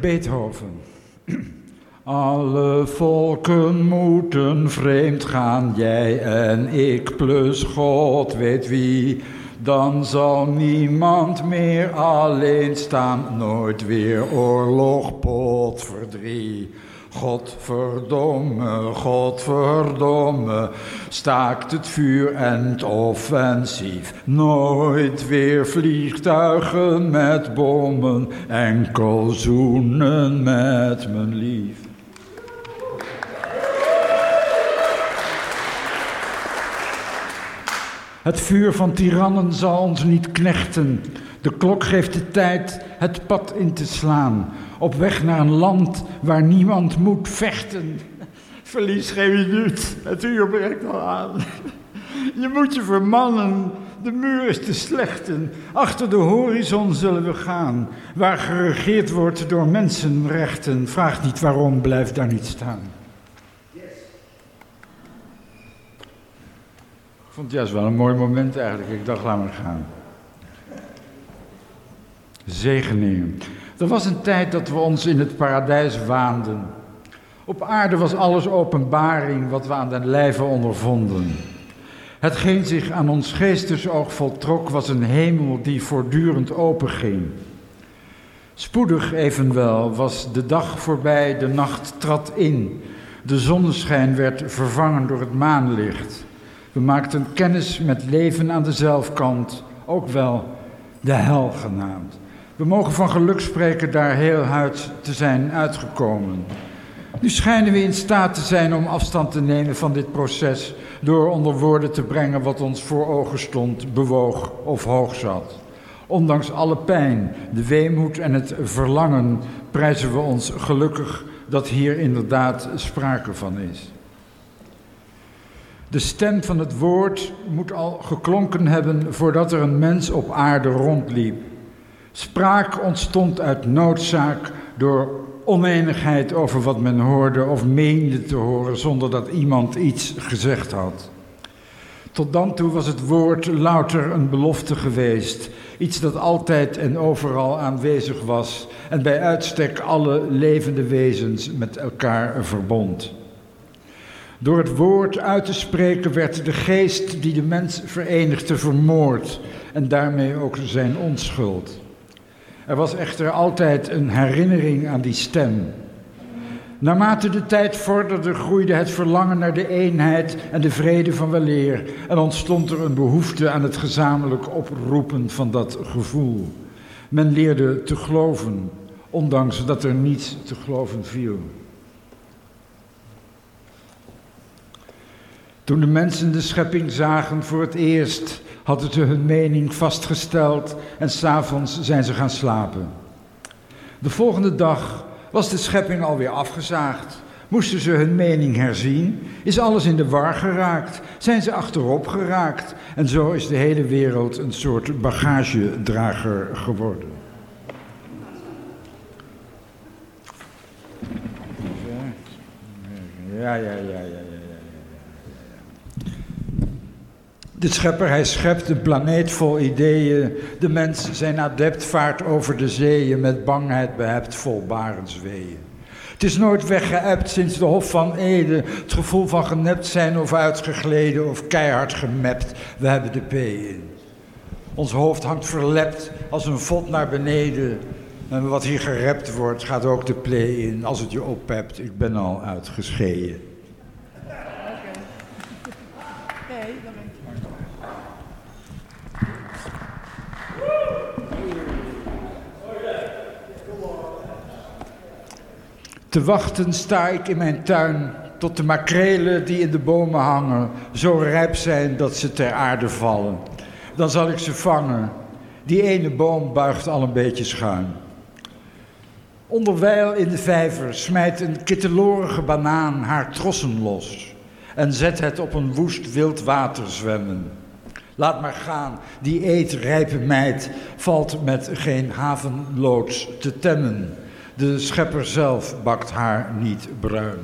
Beethoven. *clears throat* Alle volken moeten vreemd gaan, jij en ik plus God weet wie. Dan zal niemand meer alleen staan, nooit weer oorlog, pot, verdriet. Godverdomme, Godverdomme, staakt het vuur en het offensief. Nooit weer vliegtuigen met bommen, enkel zoenen met mijn lief. Het vuur van tirannen zal ons niet knechten. De klok geeft de tijd het pad in te slaan. Op weg naar een land waar niemand moet vechten. Verlies geen minuut, het uur breekt al aan. Je moet je vermannen, de muur is te slechten. Achter de horizon zullen we gaan. Waar geregeerd wordt door mensenrechten. Vraag niet waarom, blijf daar niet staan. Ik vond het juist wel een mooi moment eigenlijk. Ik dacht, laat maar gaan. Zegeningen. Er was een tijd dat we ons in het paradijs waanden. Op aarde was alles openbaring wat we aan den lijve ondervonden. Hetgeen zich aan ons geestesoog voltrok was een hemel die voortdurend openging. Spoedig evenwel was de dag voorbij, de nacht trad in. De zonneschijn werd vervangen door het maanlicht. We maakten kennis met leven aan de zelfkant, ook wel de hel genaamd. We mogen van geluk spreken daar heel huid te zijn uitgekomen. Nu schijnen we in staat te zijn om afstand te nemen van dit proces door onder woorden te brengen wat ons voor ogen stond, bewoog of hoog zat. Ondanks alle pijn, de weemoed en het verlangen prijzen we ons gelukkig dat hier inderdaad sprake van is. De stem van het woord moet al geklonken hebben voordat er een mens op aarde rondliep. Spraak ontstond uit noodzaak door oneenigheid over wat men hoorde of meende te horen zonder dat iemand iets gezegd had. Tot dan toe was het woord louter een belofte geweest, iets dat altijd en overal aanwezig was en bij uitstek alle levende wezens met elkaar verbond. Door het woord uit te spreken werd de geest die de mens verenigde vermoord en daarmee ook zijn onschuld. Er was echter altijd een herinnering aan die stem. Naarmate de tijd vorderde, groeide het verlangen naar de eenheid en de vrede van weleer en ontstond er een behoefte aan het gezamenlijk oproepen van dat gevoel. Men leerde te geloven, ondanks dat er niets te geloven viel. Toen de mensen de schepping zagen voor het eerst, hadden ze hun mening vastgesteld en s'avonds zijn ze gaan slapen. De volgende dag was de schepping alweer afgezaagd. Moesten ze hun mening herzien? Is alles in de war geraakt? Zijn ze achterop geraakt? En zo is de hele wereld een soort bagagedrager geworden. Ja, ja, ja, ja, ja. De schepper, hij schept een planeet vol ideeën. De mens zijn adept vaart over de zeeën met bangheid behept vol barensweeën. Het is nooit weggeëpt sinds de Hof van Ede. Het gevoel van genept zijn of uitgegleden of keihard gemapt. We hebben de P in. Ons hoofd hangt verlept als een vod naar beneden. En wat hier gerept wordt, gaat ook de play in. Als het je oppept, ik ben al uitgeschreven. Te wachten sta ik in mijn tuin tot de makrelen die in de bomen hangen zo rijp zijn dat ze ter aarde vallen. Dan zal ik ze vangen. Die ene boom buigt al een beetje schuin. Onderwijl in de vijver smijt een kittelorige banaan haar trossen los en zet het op een woest wild water zwemmen. Laat maar gaan, die eetrijpe meid valt met geen havenloods te temmen. De schepper zelf bakt haar niet bruin.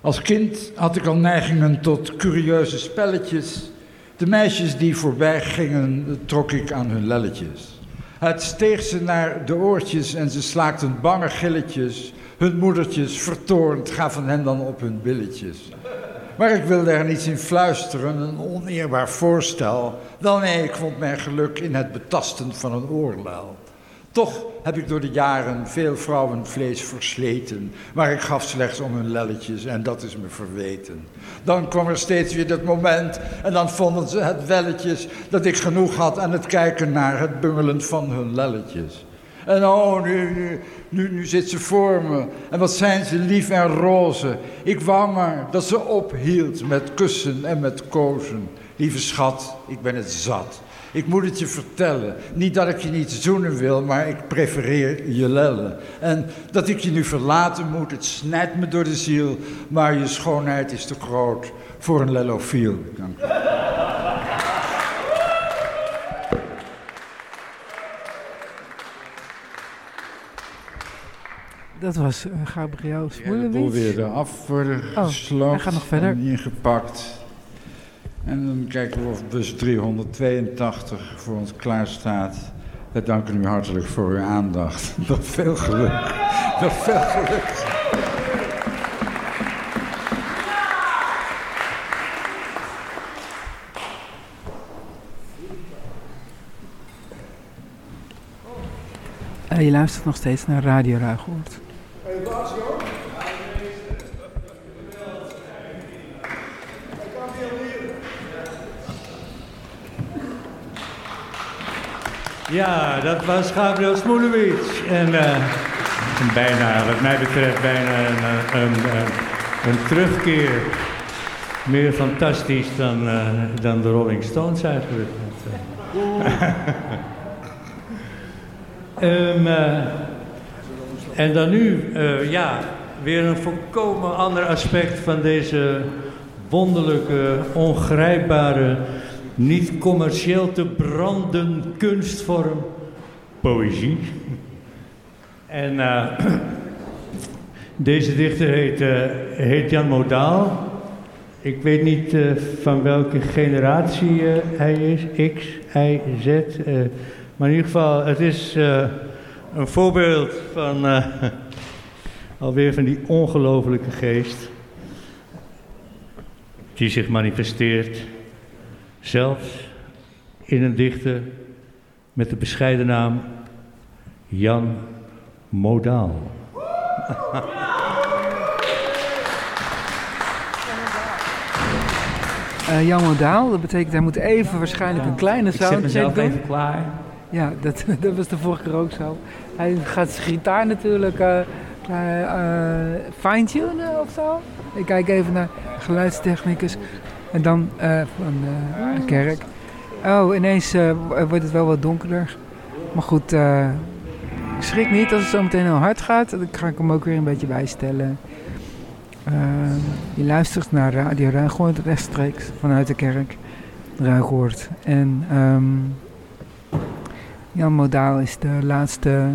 Als kind had ik al neigingen tot curieuze spelletjes. De meisjes die voorbij gingen, trok ik aan hun lelletjes. Het steeg ze naar de oortjes en ze slaakten bange gilletjes. Hun moedertjes, vertoornd, gaven hen dan op hun billetjes. Maar ik wilde er niets in fluisteren, een oneerbaar voorstel. Wel nee, ik vond mijn geluk in het betasten van een oorlel. Toch heb ik door de jaren veel vrouwenvlees versleten, maar ik gaf slechts om hun lelletjes en dat is me verweten. Dan kwam er steeds weer dat moment en dan vonden ze het welletjes dat ik genoeg had aan het kijken naar het bungelen van hun lelletjes. En oh, nu, nu, nu, nu zit ze voor me. En wat zijn ze lief en roze. Ik wou maar dat ze ophield met kussen en met kozen. Lieve schat, ik ben het zat. Ik moet het je vertellen. Niet dat ik je niet zoenen wil, maar ik prefereer je lellen. En dat ik je nu verlaten moet, het snijdt me door de ziel. Maar je schoonheid is te groot voor een lellofiel. Dank je. Dat was uh, Gabriel Ja, de boel weer eraf worden Oh, gesloopt hij gaat nog verder. en ingepakt. En dan kijken we of bus 382 voor ons klaar staat. We danken u hartelijk voor uw aandacht. *laughs* Nog veel geluk. Nog veel geluk. Eh, je luistert nog steeds naar Radio Ruigoord. Ja, dat was Gabriel Smoelewitz. En eh, bijna, wat mij betreft, bijna een, eh, een, een, een terugkeer. Meer fantastisch dan, eh, dan de Rolling Stones eigenlijk. *laughs* Ehm, eh, en dan nu, eh, ja, weer een volkomen ander aspect van deze wonderlijke, ongrijpbare, niet commercieel te branden kunstvorm, poëzie. En eh, deze dichter heet, eh, heet Jan Modaal. Ik weet niet eh, van welke generatie hij is, X, Y, Z. maar in ieder geval, het is een voorbeeld van alweer van die ongelofelijke geest. Die zich manifesteert, zelfs in een dichter met de bescheiden naam Jan Modaal. Eh Jan Modaal, dat betekent hij moet even waarschijnlijk een kleine Ik zet soundcheck mezelf doen. even klaar. Ja, dat, *laughs* dat was de vorige keer ook zo. Hij gaat zijn gitaar natuurlijk eh eh, fine-tunen of zo. Ik kijk even naar geluidstechnicus. En dan eh, van eh, de kerk. Oh, ineens eh, wordt het wel wat donkerder. Maar goed, eh, schrik niet als het zo meteen heel hard gaat. Dan ga ik hem ook weer een beetje bijstellen. Eh, je luistert naar Radio Ruigoord rechtstreeks vanuit de kerk. Ruigoord. En ehm, Jan Modaal is de laatste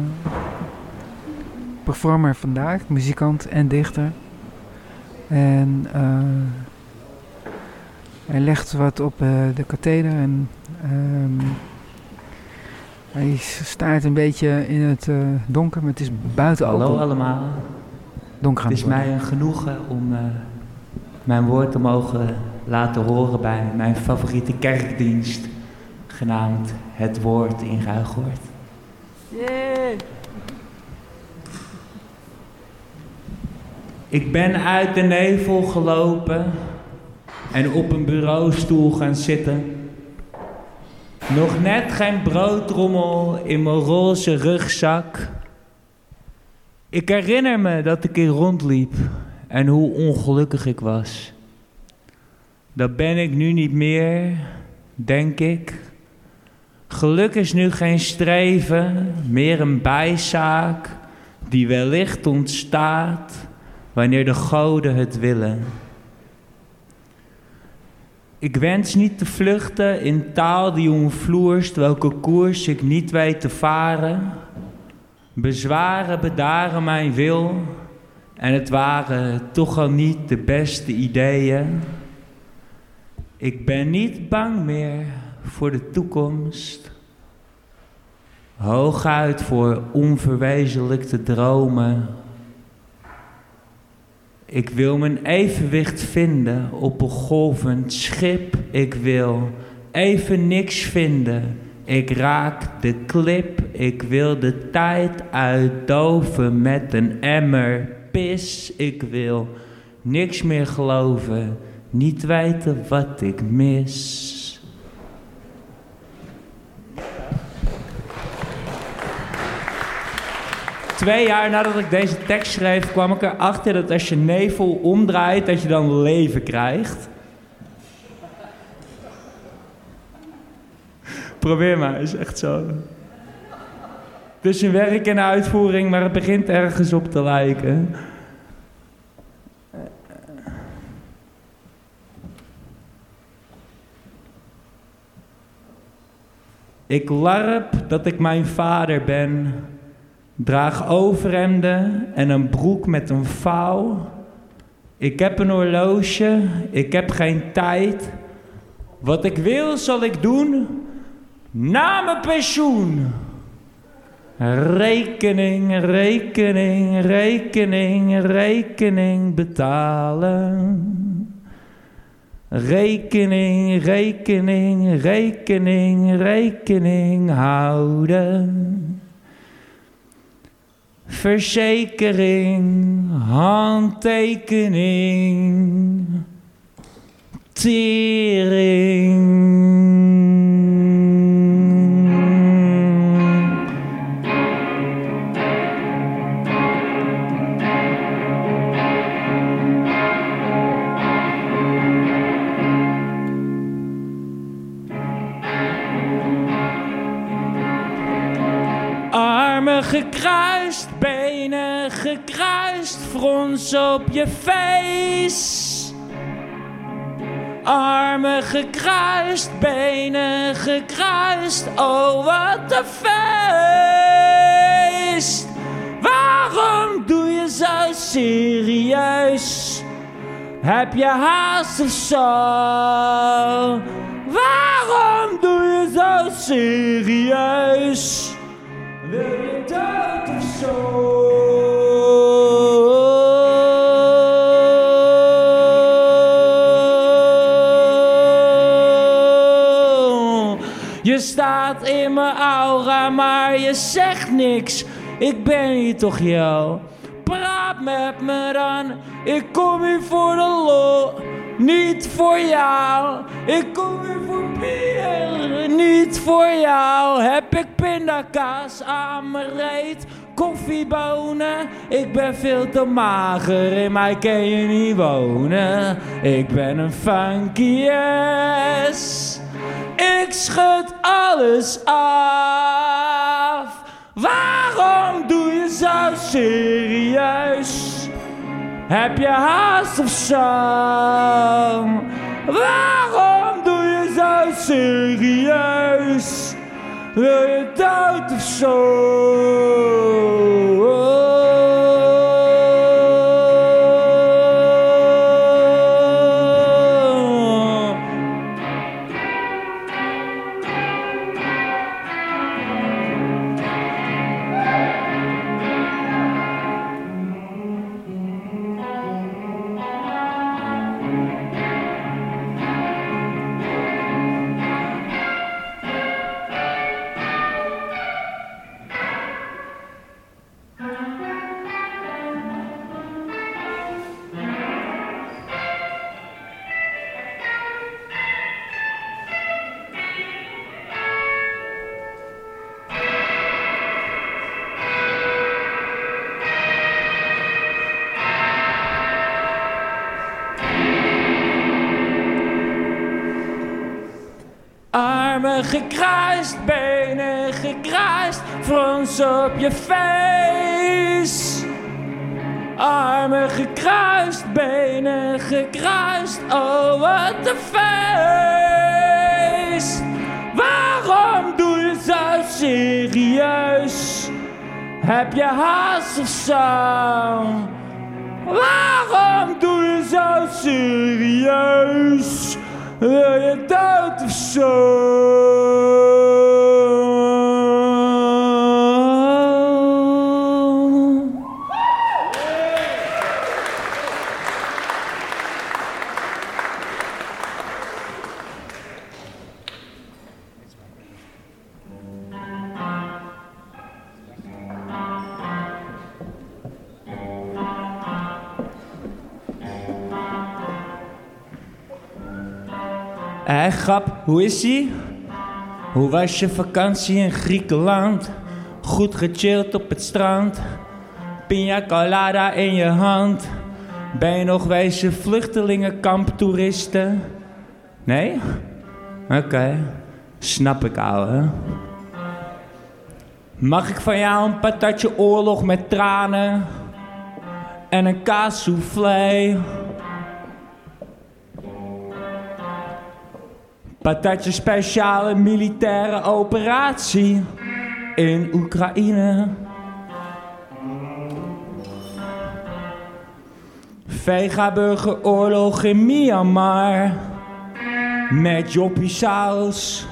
performer vandaag. Muzikant en dichter. En eh, hij legt wat op eh, de katheder en ehm, hij staart een beetje in het eh, donker, maar het is buiten ook Hallo al allemaal. donker aan Het is worden. mij een genoegen om eh, mijn woord te mogen laten horen bij mijn favoriete kerkdienst, genaamd Het Woord in Ruigoord. Ik ben uit de nevel gelopen en op een bureaustoel gaan zitten. Nog net geen broodrommel in mijn roze rugzak. Ik herinner me dat ik hier rondliep en hoe ongelukkig ik was. Dat ben ik nu niet meer, denk ik. Geluk is nu geen streven, meer een bijzaak die wellicht ontstaat wanneer de goden het willen. Ik wens niet te vluchten in taal die omvloerst welke koers ik niet weet te varen. Bezwaren bedaren mijn wil en het waren toch al niet de beste ideeën. Ik ben niet bang meer voor de toekomst. Hooguit voor onverwezenlijkte dromen. Ik wil mijn evenwicht vinden op een golvend schip. Ik wil even niks vinden. Ik raak de klip. Ik wil de tijd uitdoven met een emmer pis. Ik wil niks meer geloven. Niet weten wat ik mis. Twee jaar nadat ik deze tekst schreef, kwam ik erachter dat als je nevel omdraait, dat je dan leven krijgt. Probeer maar, is echt zo. Het is een werk en uitvoering, maar het begint ergens op te lijken. Ik larp dat ik mijn vader ben. Draag overhemden en een broek met een vouw. Ik heb een horloge, ik heb geen tijd. Wat ik wil zal ik doen na mijn pensioen. Rekening, rekening, rekening, rekening betalen. Rekening, rekening, rekening, rekening houden. Verzekering, handtekening, tering. Armen gekruist, benen gekruist, frons op je face. Armen gekruist, benen gekruist, oh wat een feest. Waarom doe je zo serieus? Heb je haast of zo? Waarom doe je zo serieus? Je? Je staat in mijn aura, maar je zegt niks. Ik ben hier toch jou? Praat met me dan. Ik kom hier voor de lol, niet voor jou. Ik kom hier voor bier, niet voor jou. Heb ik pindakaas aan mijn reet? koffiebonen. Ik ben veel te mager, in mij kan je niet wonen. Ik ben een funky. Ik schud alles af. Waarom doe je zo serieus? Heb je haast of zo? Waarom doe je zo serieus? Wil je dood of zo? Gekruist, benen gekruist, frons op je face. Armen gekruist, benen gekruist, oh wat een feest. Waarom doe je zo serieus? Heb je haast of zo? Waarom doe je zo serieus? Wil je dood Hé, grap, hoe is ie? Hoe was je vakantie in Griekenland? Goed gechilled op het strand. Pina colada in je hand. Ben je nog wezen vluchtelingenkamp toeristen? Nee? Oké, snap ik ouwe. Mag ik van jou een patatje oorlog met tranen? En een kaassoufflé? Patatje speciale militaire operatie in Oekraïne. Vega-burgeroorlog in Myanmar. Met joppie saus.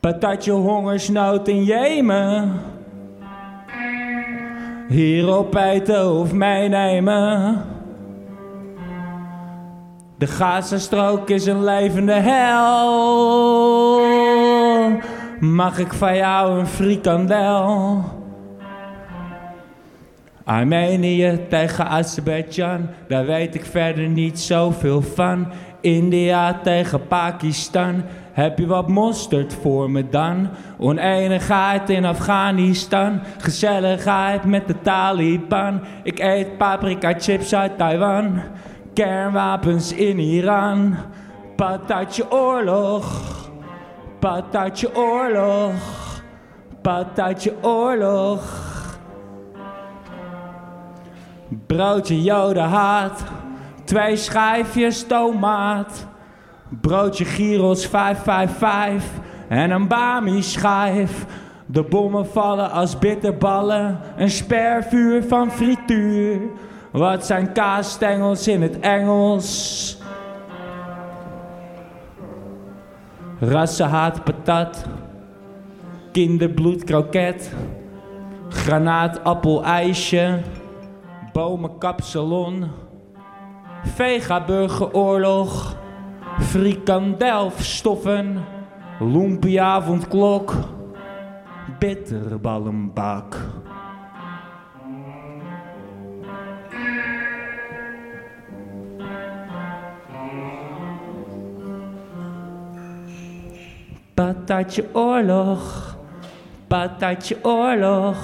Patatje hongersnood in Jemen. Hierop eten of meenemen. De Gazastrook is een levende hel. Mag ik van jou een frikandel? Armenië tegen Azerbeidzjan, daar weet ik verder niet zoveel van. India tegen Pakistan, heb je wat mosterd voor me dan? Oneenigheid in Afghanistan, gezelligheid met de Taliban. Ik eet paprika chips uit Taiwan, kernwapens in Iran. Patatje oorlog, patatje oorlog, patatje oorlog. Broodje jodenhaat, twee schijfjes tomaat. Broodje gyros 555 en een bami schijf. De bommen vallen als bitterballen, een spervuur van frituur. Wat zijn kaasstengels in het Engels? Rassenhaat patat, kinderbloed kroket, granaatappel ijsje bomenkapsalon, vegaburgeroorlog, frikandelfstoffen, loempiavondklok, bitterballenbak. Patatje oorlog, patatje oorlog,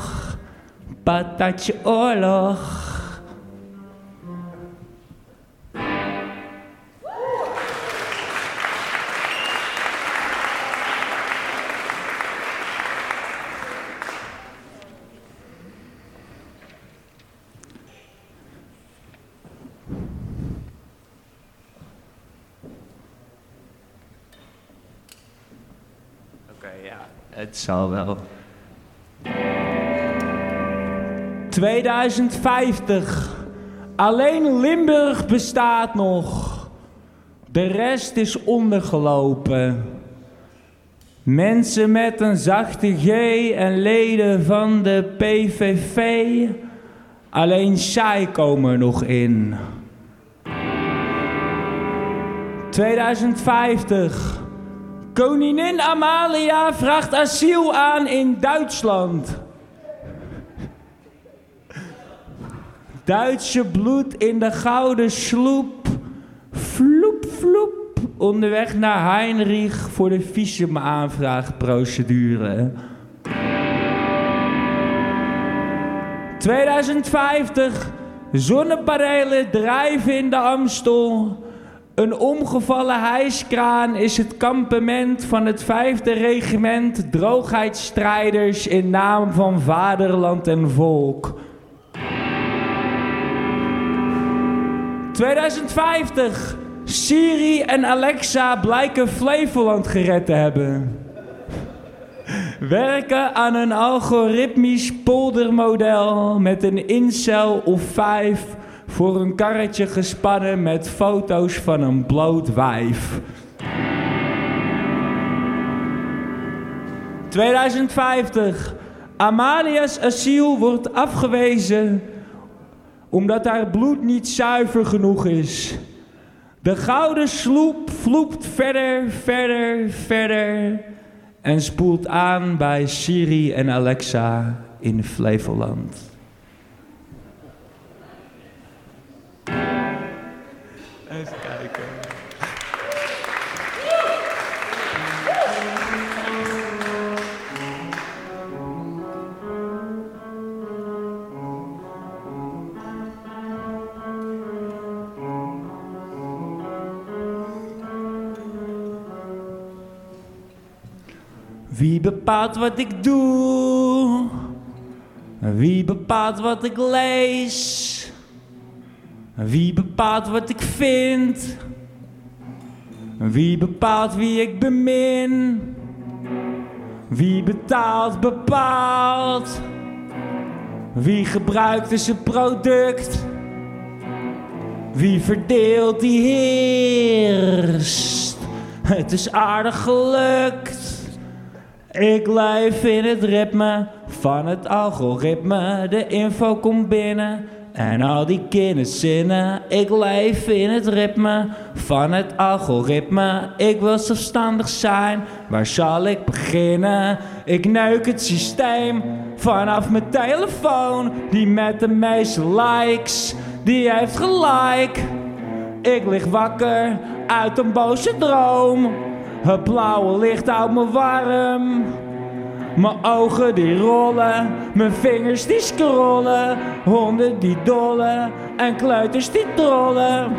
patatje oorlog. Het zal wel. 2050. Alleen Limburg bestaat nog. De rest is ondergelopen. Mensen met een zachte G en leden van de PVV. Alleen zij komen nog in. 2050. Koningin Amalia vraagt asiel aan in Duitsland. Duitse bloed in de gouden sloep. Vloep, vloep. Onderweg naar Heinrich voor de visumaanvraagprocedure. 2050. Zonnepanelen drijven in de Amstel. Een omgevallen hijskraan is het kampement van het vijfde regiment droogheidstrijders in naam van vaderland en volk. 2050. Siri en Alexa blijken Flevoland gered te hebben. Werken aan een algoritmisch poldermodel met een incel of vijf voor een karretje gespannen met foto's van een bloot wijf. 2050. Amalia's asiel wordt afgewezen omdat haar bloed niet zuiver genoeg is. De gouden sloep vloept verder, verder, verder en spoelt aan bij Siri en Alexa in Flevoland. Wie bepaalt wat ik doe? Wie bepaalt wat ik lees? Wie bepaalt wat ik vind? Wie bepaalt wie ik bemin? Wie betaalt bepaalt? Wie gebruikt is een product? Wie verdeelt die heerst? Het is aardig gelukt. Ik leef in het ritme van het algoritme. De info komt binnen en al die kinderzinnen, ik leef in het ritme van het algoritme. Ik wil zelfstandig zijn, waar zal ik beginnen? Ik neuk het systeem vanaf mijn telefoon. Die met de meeste likes, die heeft gelijk. Ik lig wakker uit een boze droom. Het blauwe licht houdt me warm. Mijn ogen die rollen, mijn vingers die scrollen. Honden die dollen en kleuters die trollen.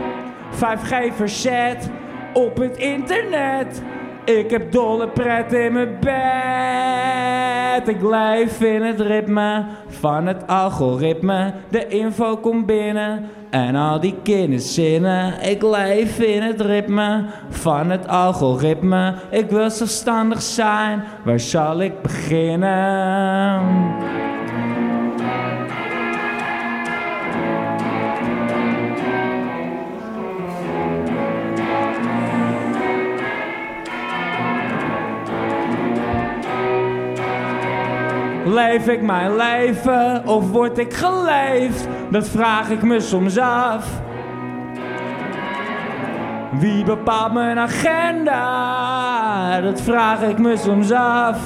5G verzet op het internet. Ik heb dolle pret in mijn bed. Ik leef in het ritme van het algoritme. De info komt binnen en al die kinderzinnen. Ik leef in het ritme van het algoritme. Ik wil zelfstandig zijn, waar zal ik beginnen? Leef ik mijn leven of word ik geleefd? Dat vraag ik me soms af. Wie bepaalt mijn agenda? Dat vraag ik me soms af.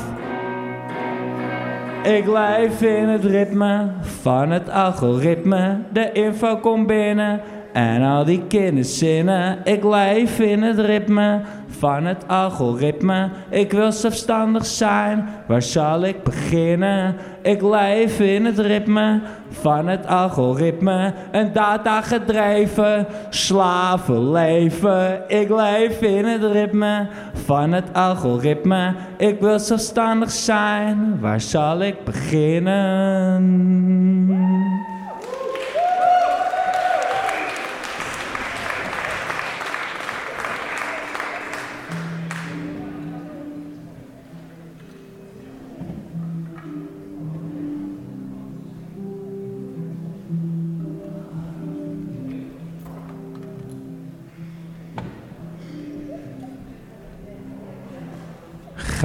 Ik leef in het ritme van het algoritme. De info komt binnen En al die kinderzinnen, ik leef in het ritme van het algoritme. Ik wil zelfstandig zijn, waar zal ik beginnen? Ik leef in het ritme van het algoritme. Een data gedreven slavenleven. Ik leef in het ritme van het algoritme. Ik wil zelfstandig zijn, waar zal ik beginnen?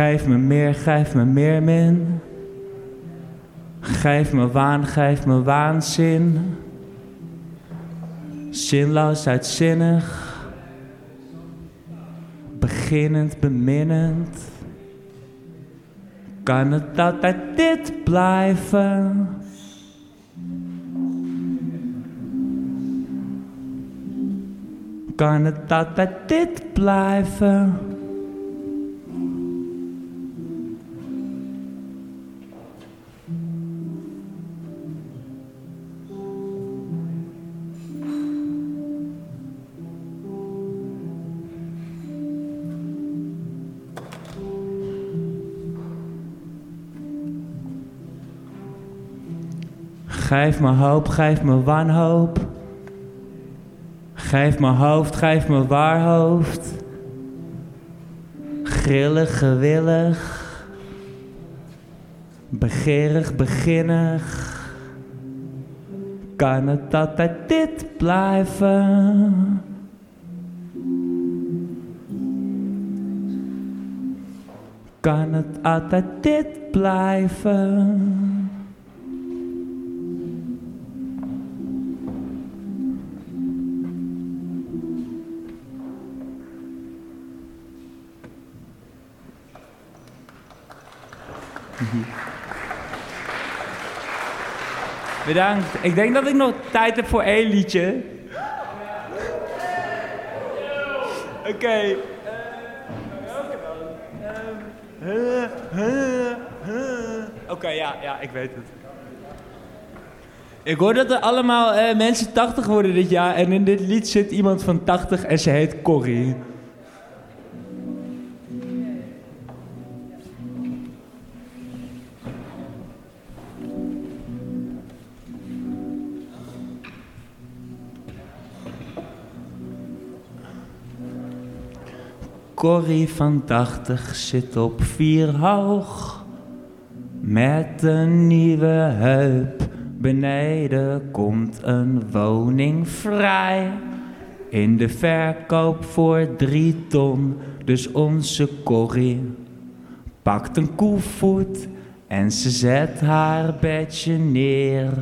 Geef me meer, geef me meer min. Geef me waan, geef me waanzin. Zinloos, uitzinnig. Beginnend, beminnend. Kan het altijd dit blijven? Kan het altijd dit blijven? Geef me hoop, geef me wanhoop. Geef me hoofd, geef me waarhoofd. Grillig, gewillig. Begeerig, beginnig. Kan het altijd dit blijven? Kan het altijd dit blijven? Bedankt. Ik denk dat ik nog tijd heb voor één liedje. Oké. Oké, ja, ja, ik weet het. Ik hoor dat er allemaal eh, mensen 80 worden dit jaar en in dit lied zit iemand van 80 en ze heet Corrie. Corrie van 80 zit op vier hoog. Met een nieuwe heup. Beneden komt een woning vrij. In de verkoop voor drie ton. Dus onze Corrie pakt een koevoet. En ze zet haar bedje neer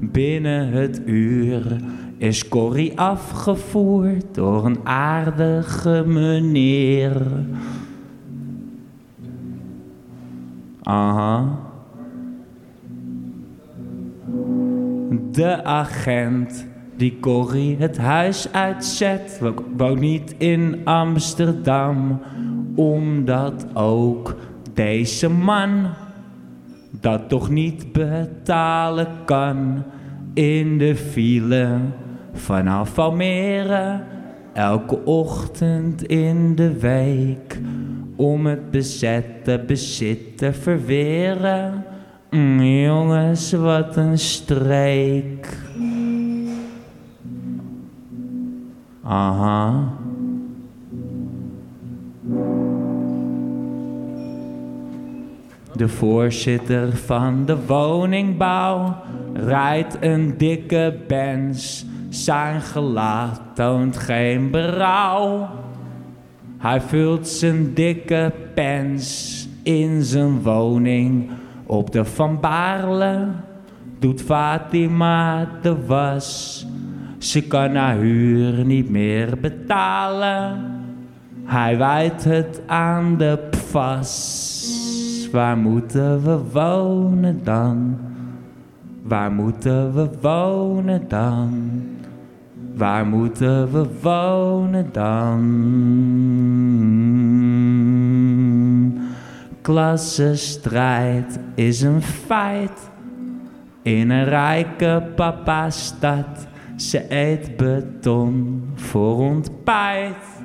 binnen het uur is Corrie afgevoerd door een aardige meneer. Aha. De agent die Corrie het huis uitzet, woont niet in Amsterdam, omdat ook deze man dat toch niet betalen kan in de file vanaf Almere, elke ochtend in de week, om het bezette bezit te verweren. Mm, jongens, wat een streek. Aha. De voorzitter van de woningbouw rijdt een dikke Benz zijn gelaat toont geen berouw. Hij vult zijn dikke pens in zijn woning op de Van Baarle. Doet Fatima de was. Ze kan haar huur niet meer betalen. Hij wijt het aan de pfas. Waar moeten we wonen dan? Waar moeten we wonen dan? Waar moeten we wonen dan? Klassenstrijd is een feit. In een rijke papa-stad. Ze eet beton voor ontbijt.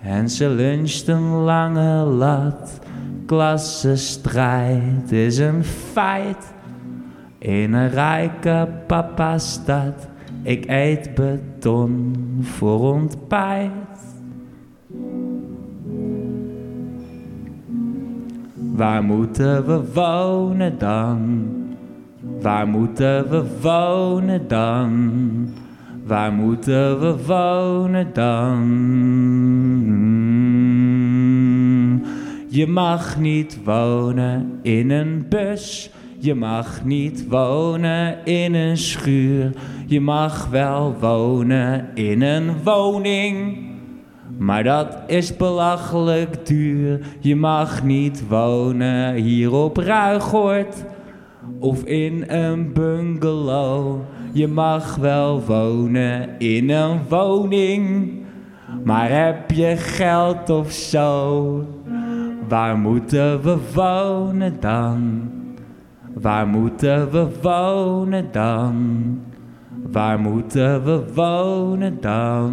En ze luncht een lange lat. Klassenstrijd is een feit. In een rijke papa-stad. Ik eet beton voor ontbijt. Waar moeten we wonen dan? Waar moeten we wonen dan? Waar moeten we wonen dan? Je mag niet wonen in een bus. Je mag niet wonen in een schuur. Je mag wel wonen in een woning. Maar dat is belachelijk duur. Je mag niet wonen hier op Ruigoord of in een bungalow. Je mag wel wonen in een woning. Maar heb je geld of zo? Waar moeten we wonen dan? Waar moeten we wonen dan? Waar moeten we wonen dan?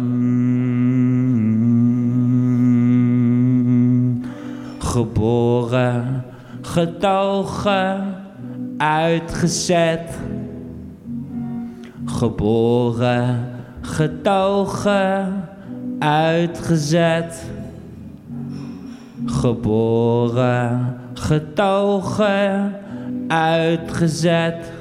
Geboren, getogen, uitgezet. Geboren, getogen, uitgezet. Geboren, getogen, uitgezet.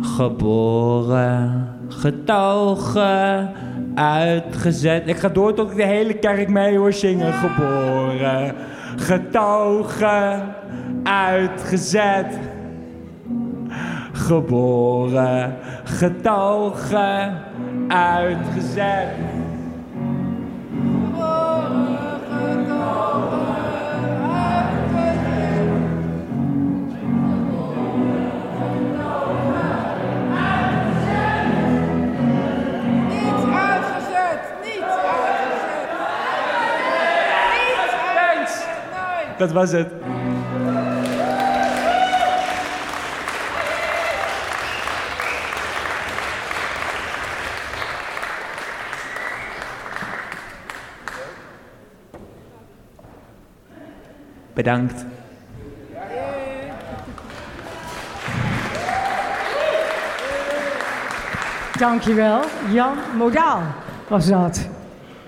Geboren, getogen, uitgezet. Ik ga door tot ik de hele kerk mee hoor zingen. Geboren, getogen, uitgezet. Geboren, getogen, uitgezet. Dat was het. Bedankt. Dankjewel. Jan Modaal was dat.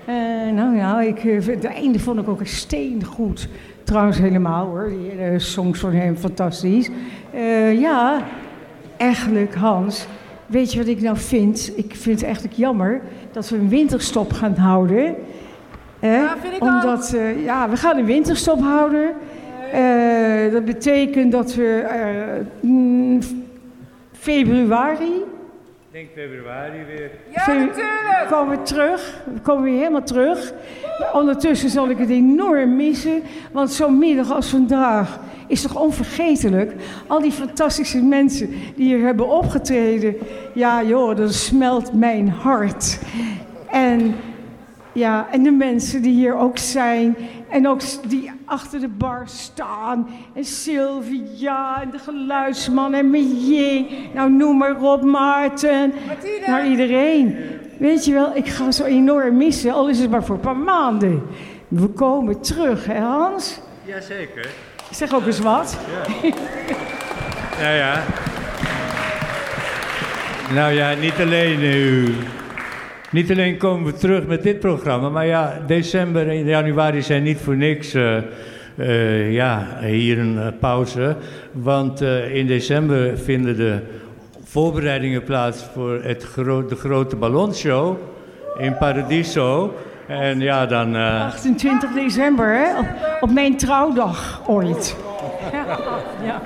Eh, nou ja, ik, eh, het einde vond ik ook een steen goed. Trouwens helemaal hoor, die hele songs van hem fantastisch. Eh, ja, eigenlijk Hans, weet je wat ik nou vind? Ik vind het eigenlijk jammer dat we een winterstop gaan houden. Eh, Ja, vind ik Omdat, eh, ja, we gaan een winterstop houden. Eh, dat betekent dat we eh, mm, februari denk februari weer. Ja, Fe- natuurlijk! komen we terug. We komen weer helemaal terug. Ondertussen zal ik het enorm missen. Want zo'n middag als vandaag is toch onvergetelijk. Al die fantastische mensen die hier hebben opgetreden. Ja joh, dat smelt mijn hart. En, ja, en de mensen die hier ook zijn. En ook die achter de bar staan. En Sylvia en de geluidsman en Mejing. Nou noem maar op, Maarten. Martine! Naar iedereen. Weet je wel, ik ga zo enorm missen, al is het maar voor een paar maanden. We komen terug, hè Hans? Jazeker. Zeg ook eens wat. Nou ja. Nou ja, niet alleen nu. Niet alleen komen we terug met dit programma, maar ja, december en januari zijn niet voor niks. eh, eh, ja, hier een eh, pauze. Want in december vinden de voorbereidingen plaats voor het gro- de grote ballonshow in Paradiso. En ja, dan. eh, 28 december, hè? Op, op mijn trouwdag ooit. Ja, ja.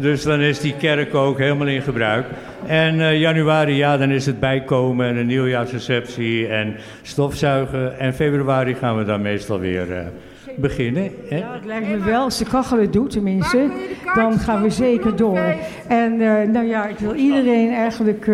Dus dan is die kerk ook helemaal in gebruik. En eh, januari, ja, dan is het bijkomen en een nieuwjaarsreceptie en stofzuigen. En februari gaan we dan meestal weer eh, beginnen. Hè? Ja, het lijkt me wel. Als de kachel het doet tenminste, dan gaan we zeker door. En eh, nou ja, ik wil iedereen eigenlijk...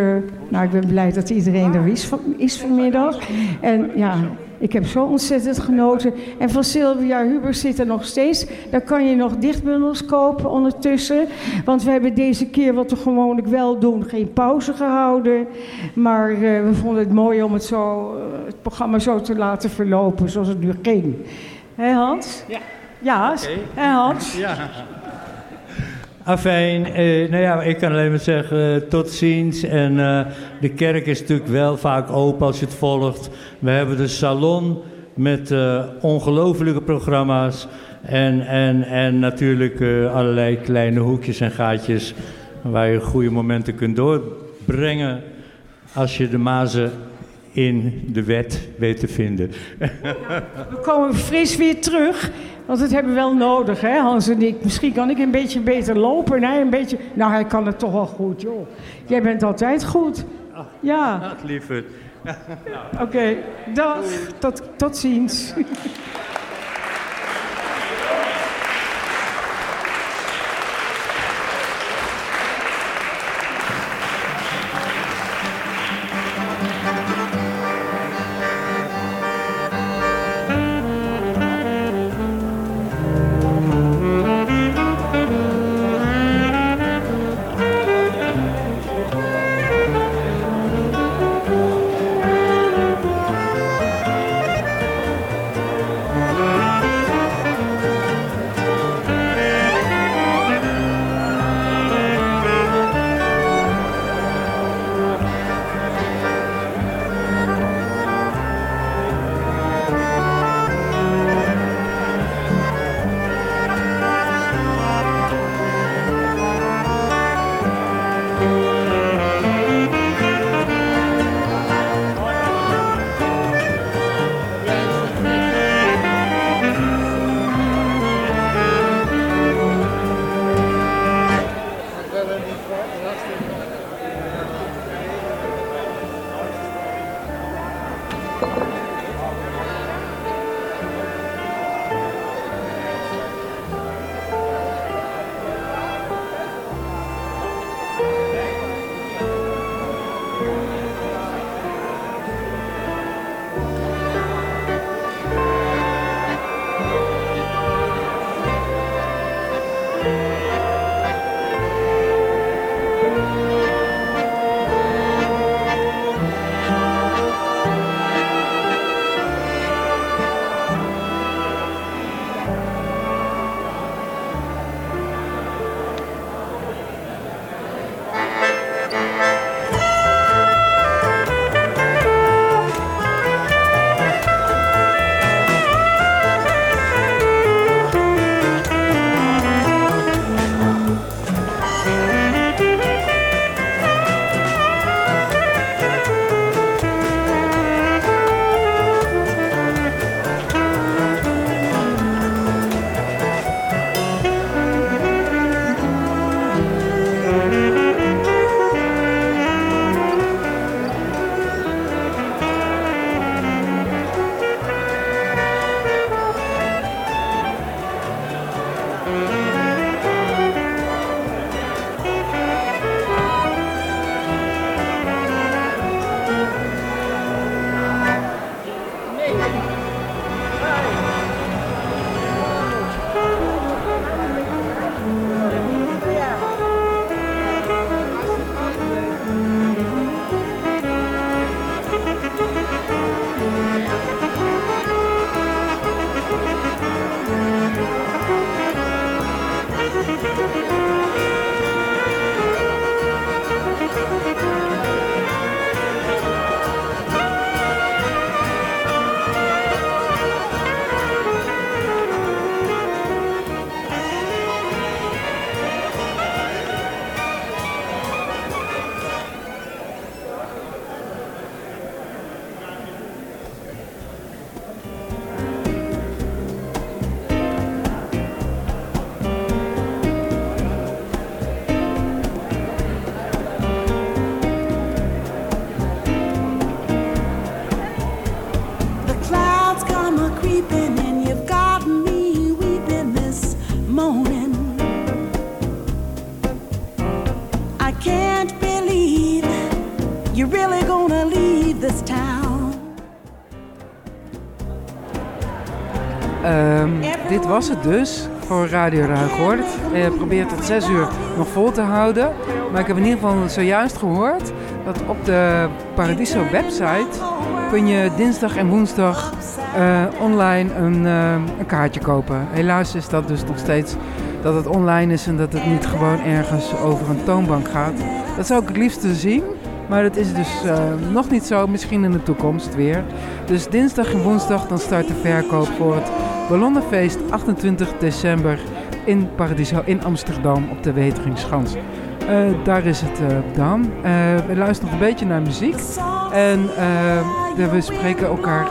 nou, ik ben blij dat iedereen er is, van, is vanmiddag. En ja, ik heb zo ontzettend genoten. En van Sylvia Hubers zit er nog steeds. Daar kan je nog dichtbundels kopen ondertussen. Want we hebben deze keer, wat we gewoonlijk wel doen, geen pauze gehouden. Maar eh, we vonden het mooi om het, zo, eh, het programma zo te laten verlopen zoals het nu ging. Hé Hans? Ja. Ja, Hans? Ja. Afijn, eh, nou ja, ik kan alleen maar zeggen eh, tot ziens. En eh, de kerk is natuurlijk wel vaak open als je het volgt. We hebben de salon met eh ongelofelijke programma's. En, en, en natuurlijk allerlei kleine hoekjes en gaatjes waar je goede momenten kunt doorbrengen. Als je de mazen in de wet weet te vinden. We komen fris weer terug, want dat hebben we wel nodig, hè, Hans en ik. Misschien kan ik een beetje beter lopen. Hè? Een beetje... Nou, hij kan het toch wel goed, joh. Jij bent altijd goed. Ja, Ach, lieverd. oké. Dag. Tot, tot ziens. Was het dus voor Radio Ruigoord. Uh, probeer tot 6 uur nog vol te houden. Maar ik heb in ieder geval zojuist gehoord dat op de Paradiso website kun je dinsdag en woensdag uh, online een, uh, een, kaartje kopen. Helaas is dat dus nog steeds dat het online is en dat het niet gewoon ergens over een toonbank gaat. Dat zou ik het liefste zien. Maar dat is dus nog niet zo, misschien in de toekomst weer. Dus dinsdag en woensdag dan start de verkoop voor het Ballonnenfeest 28 december in Paradiso in Amsterdam op de Weteringschans. Uh, daar is het uh, dan. we luisteren een beetje naar muziek. En we spreken elkaar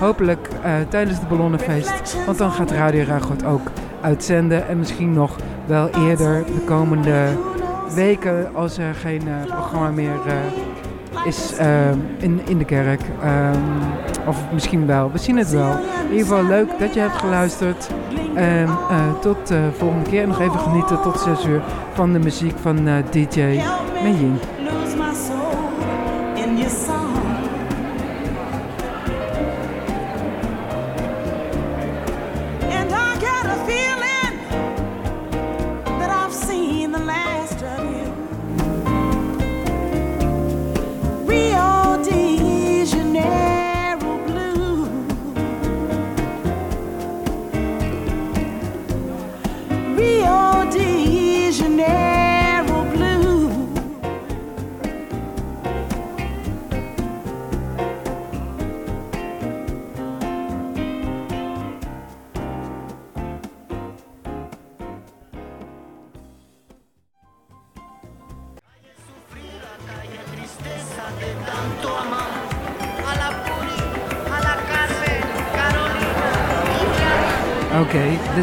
hopelijk tijdens de Ballonnenfeest. Want dan gaat Radio Ragot ook uitzenden. En misschien nog wel eerder de komende weken als er geen programma meer is in, in de kerk. Um, of misschien wel, we zien het wel. In ieder geval leuk dat je hebt geluisterd. En tot de volgende keer. Nog even genieten tot 6 uur van de muziek van DJ Meijing.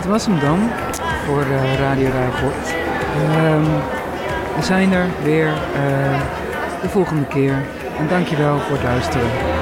Was hem dan voor uh, Radio Rijgort. Um, we zijn er weer uh, de volgende keer. En dankjewel voor het luisteren.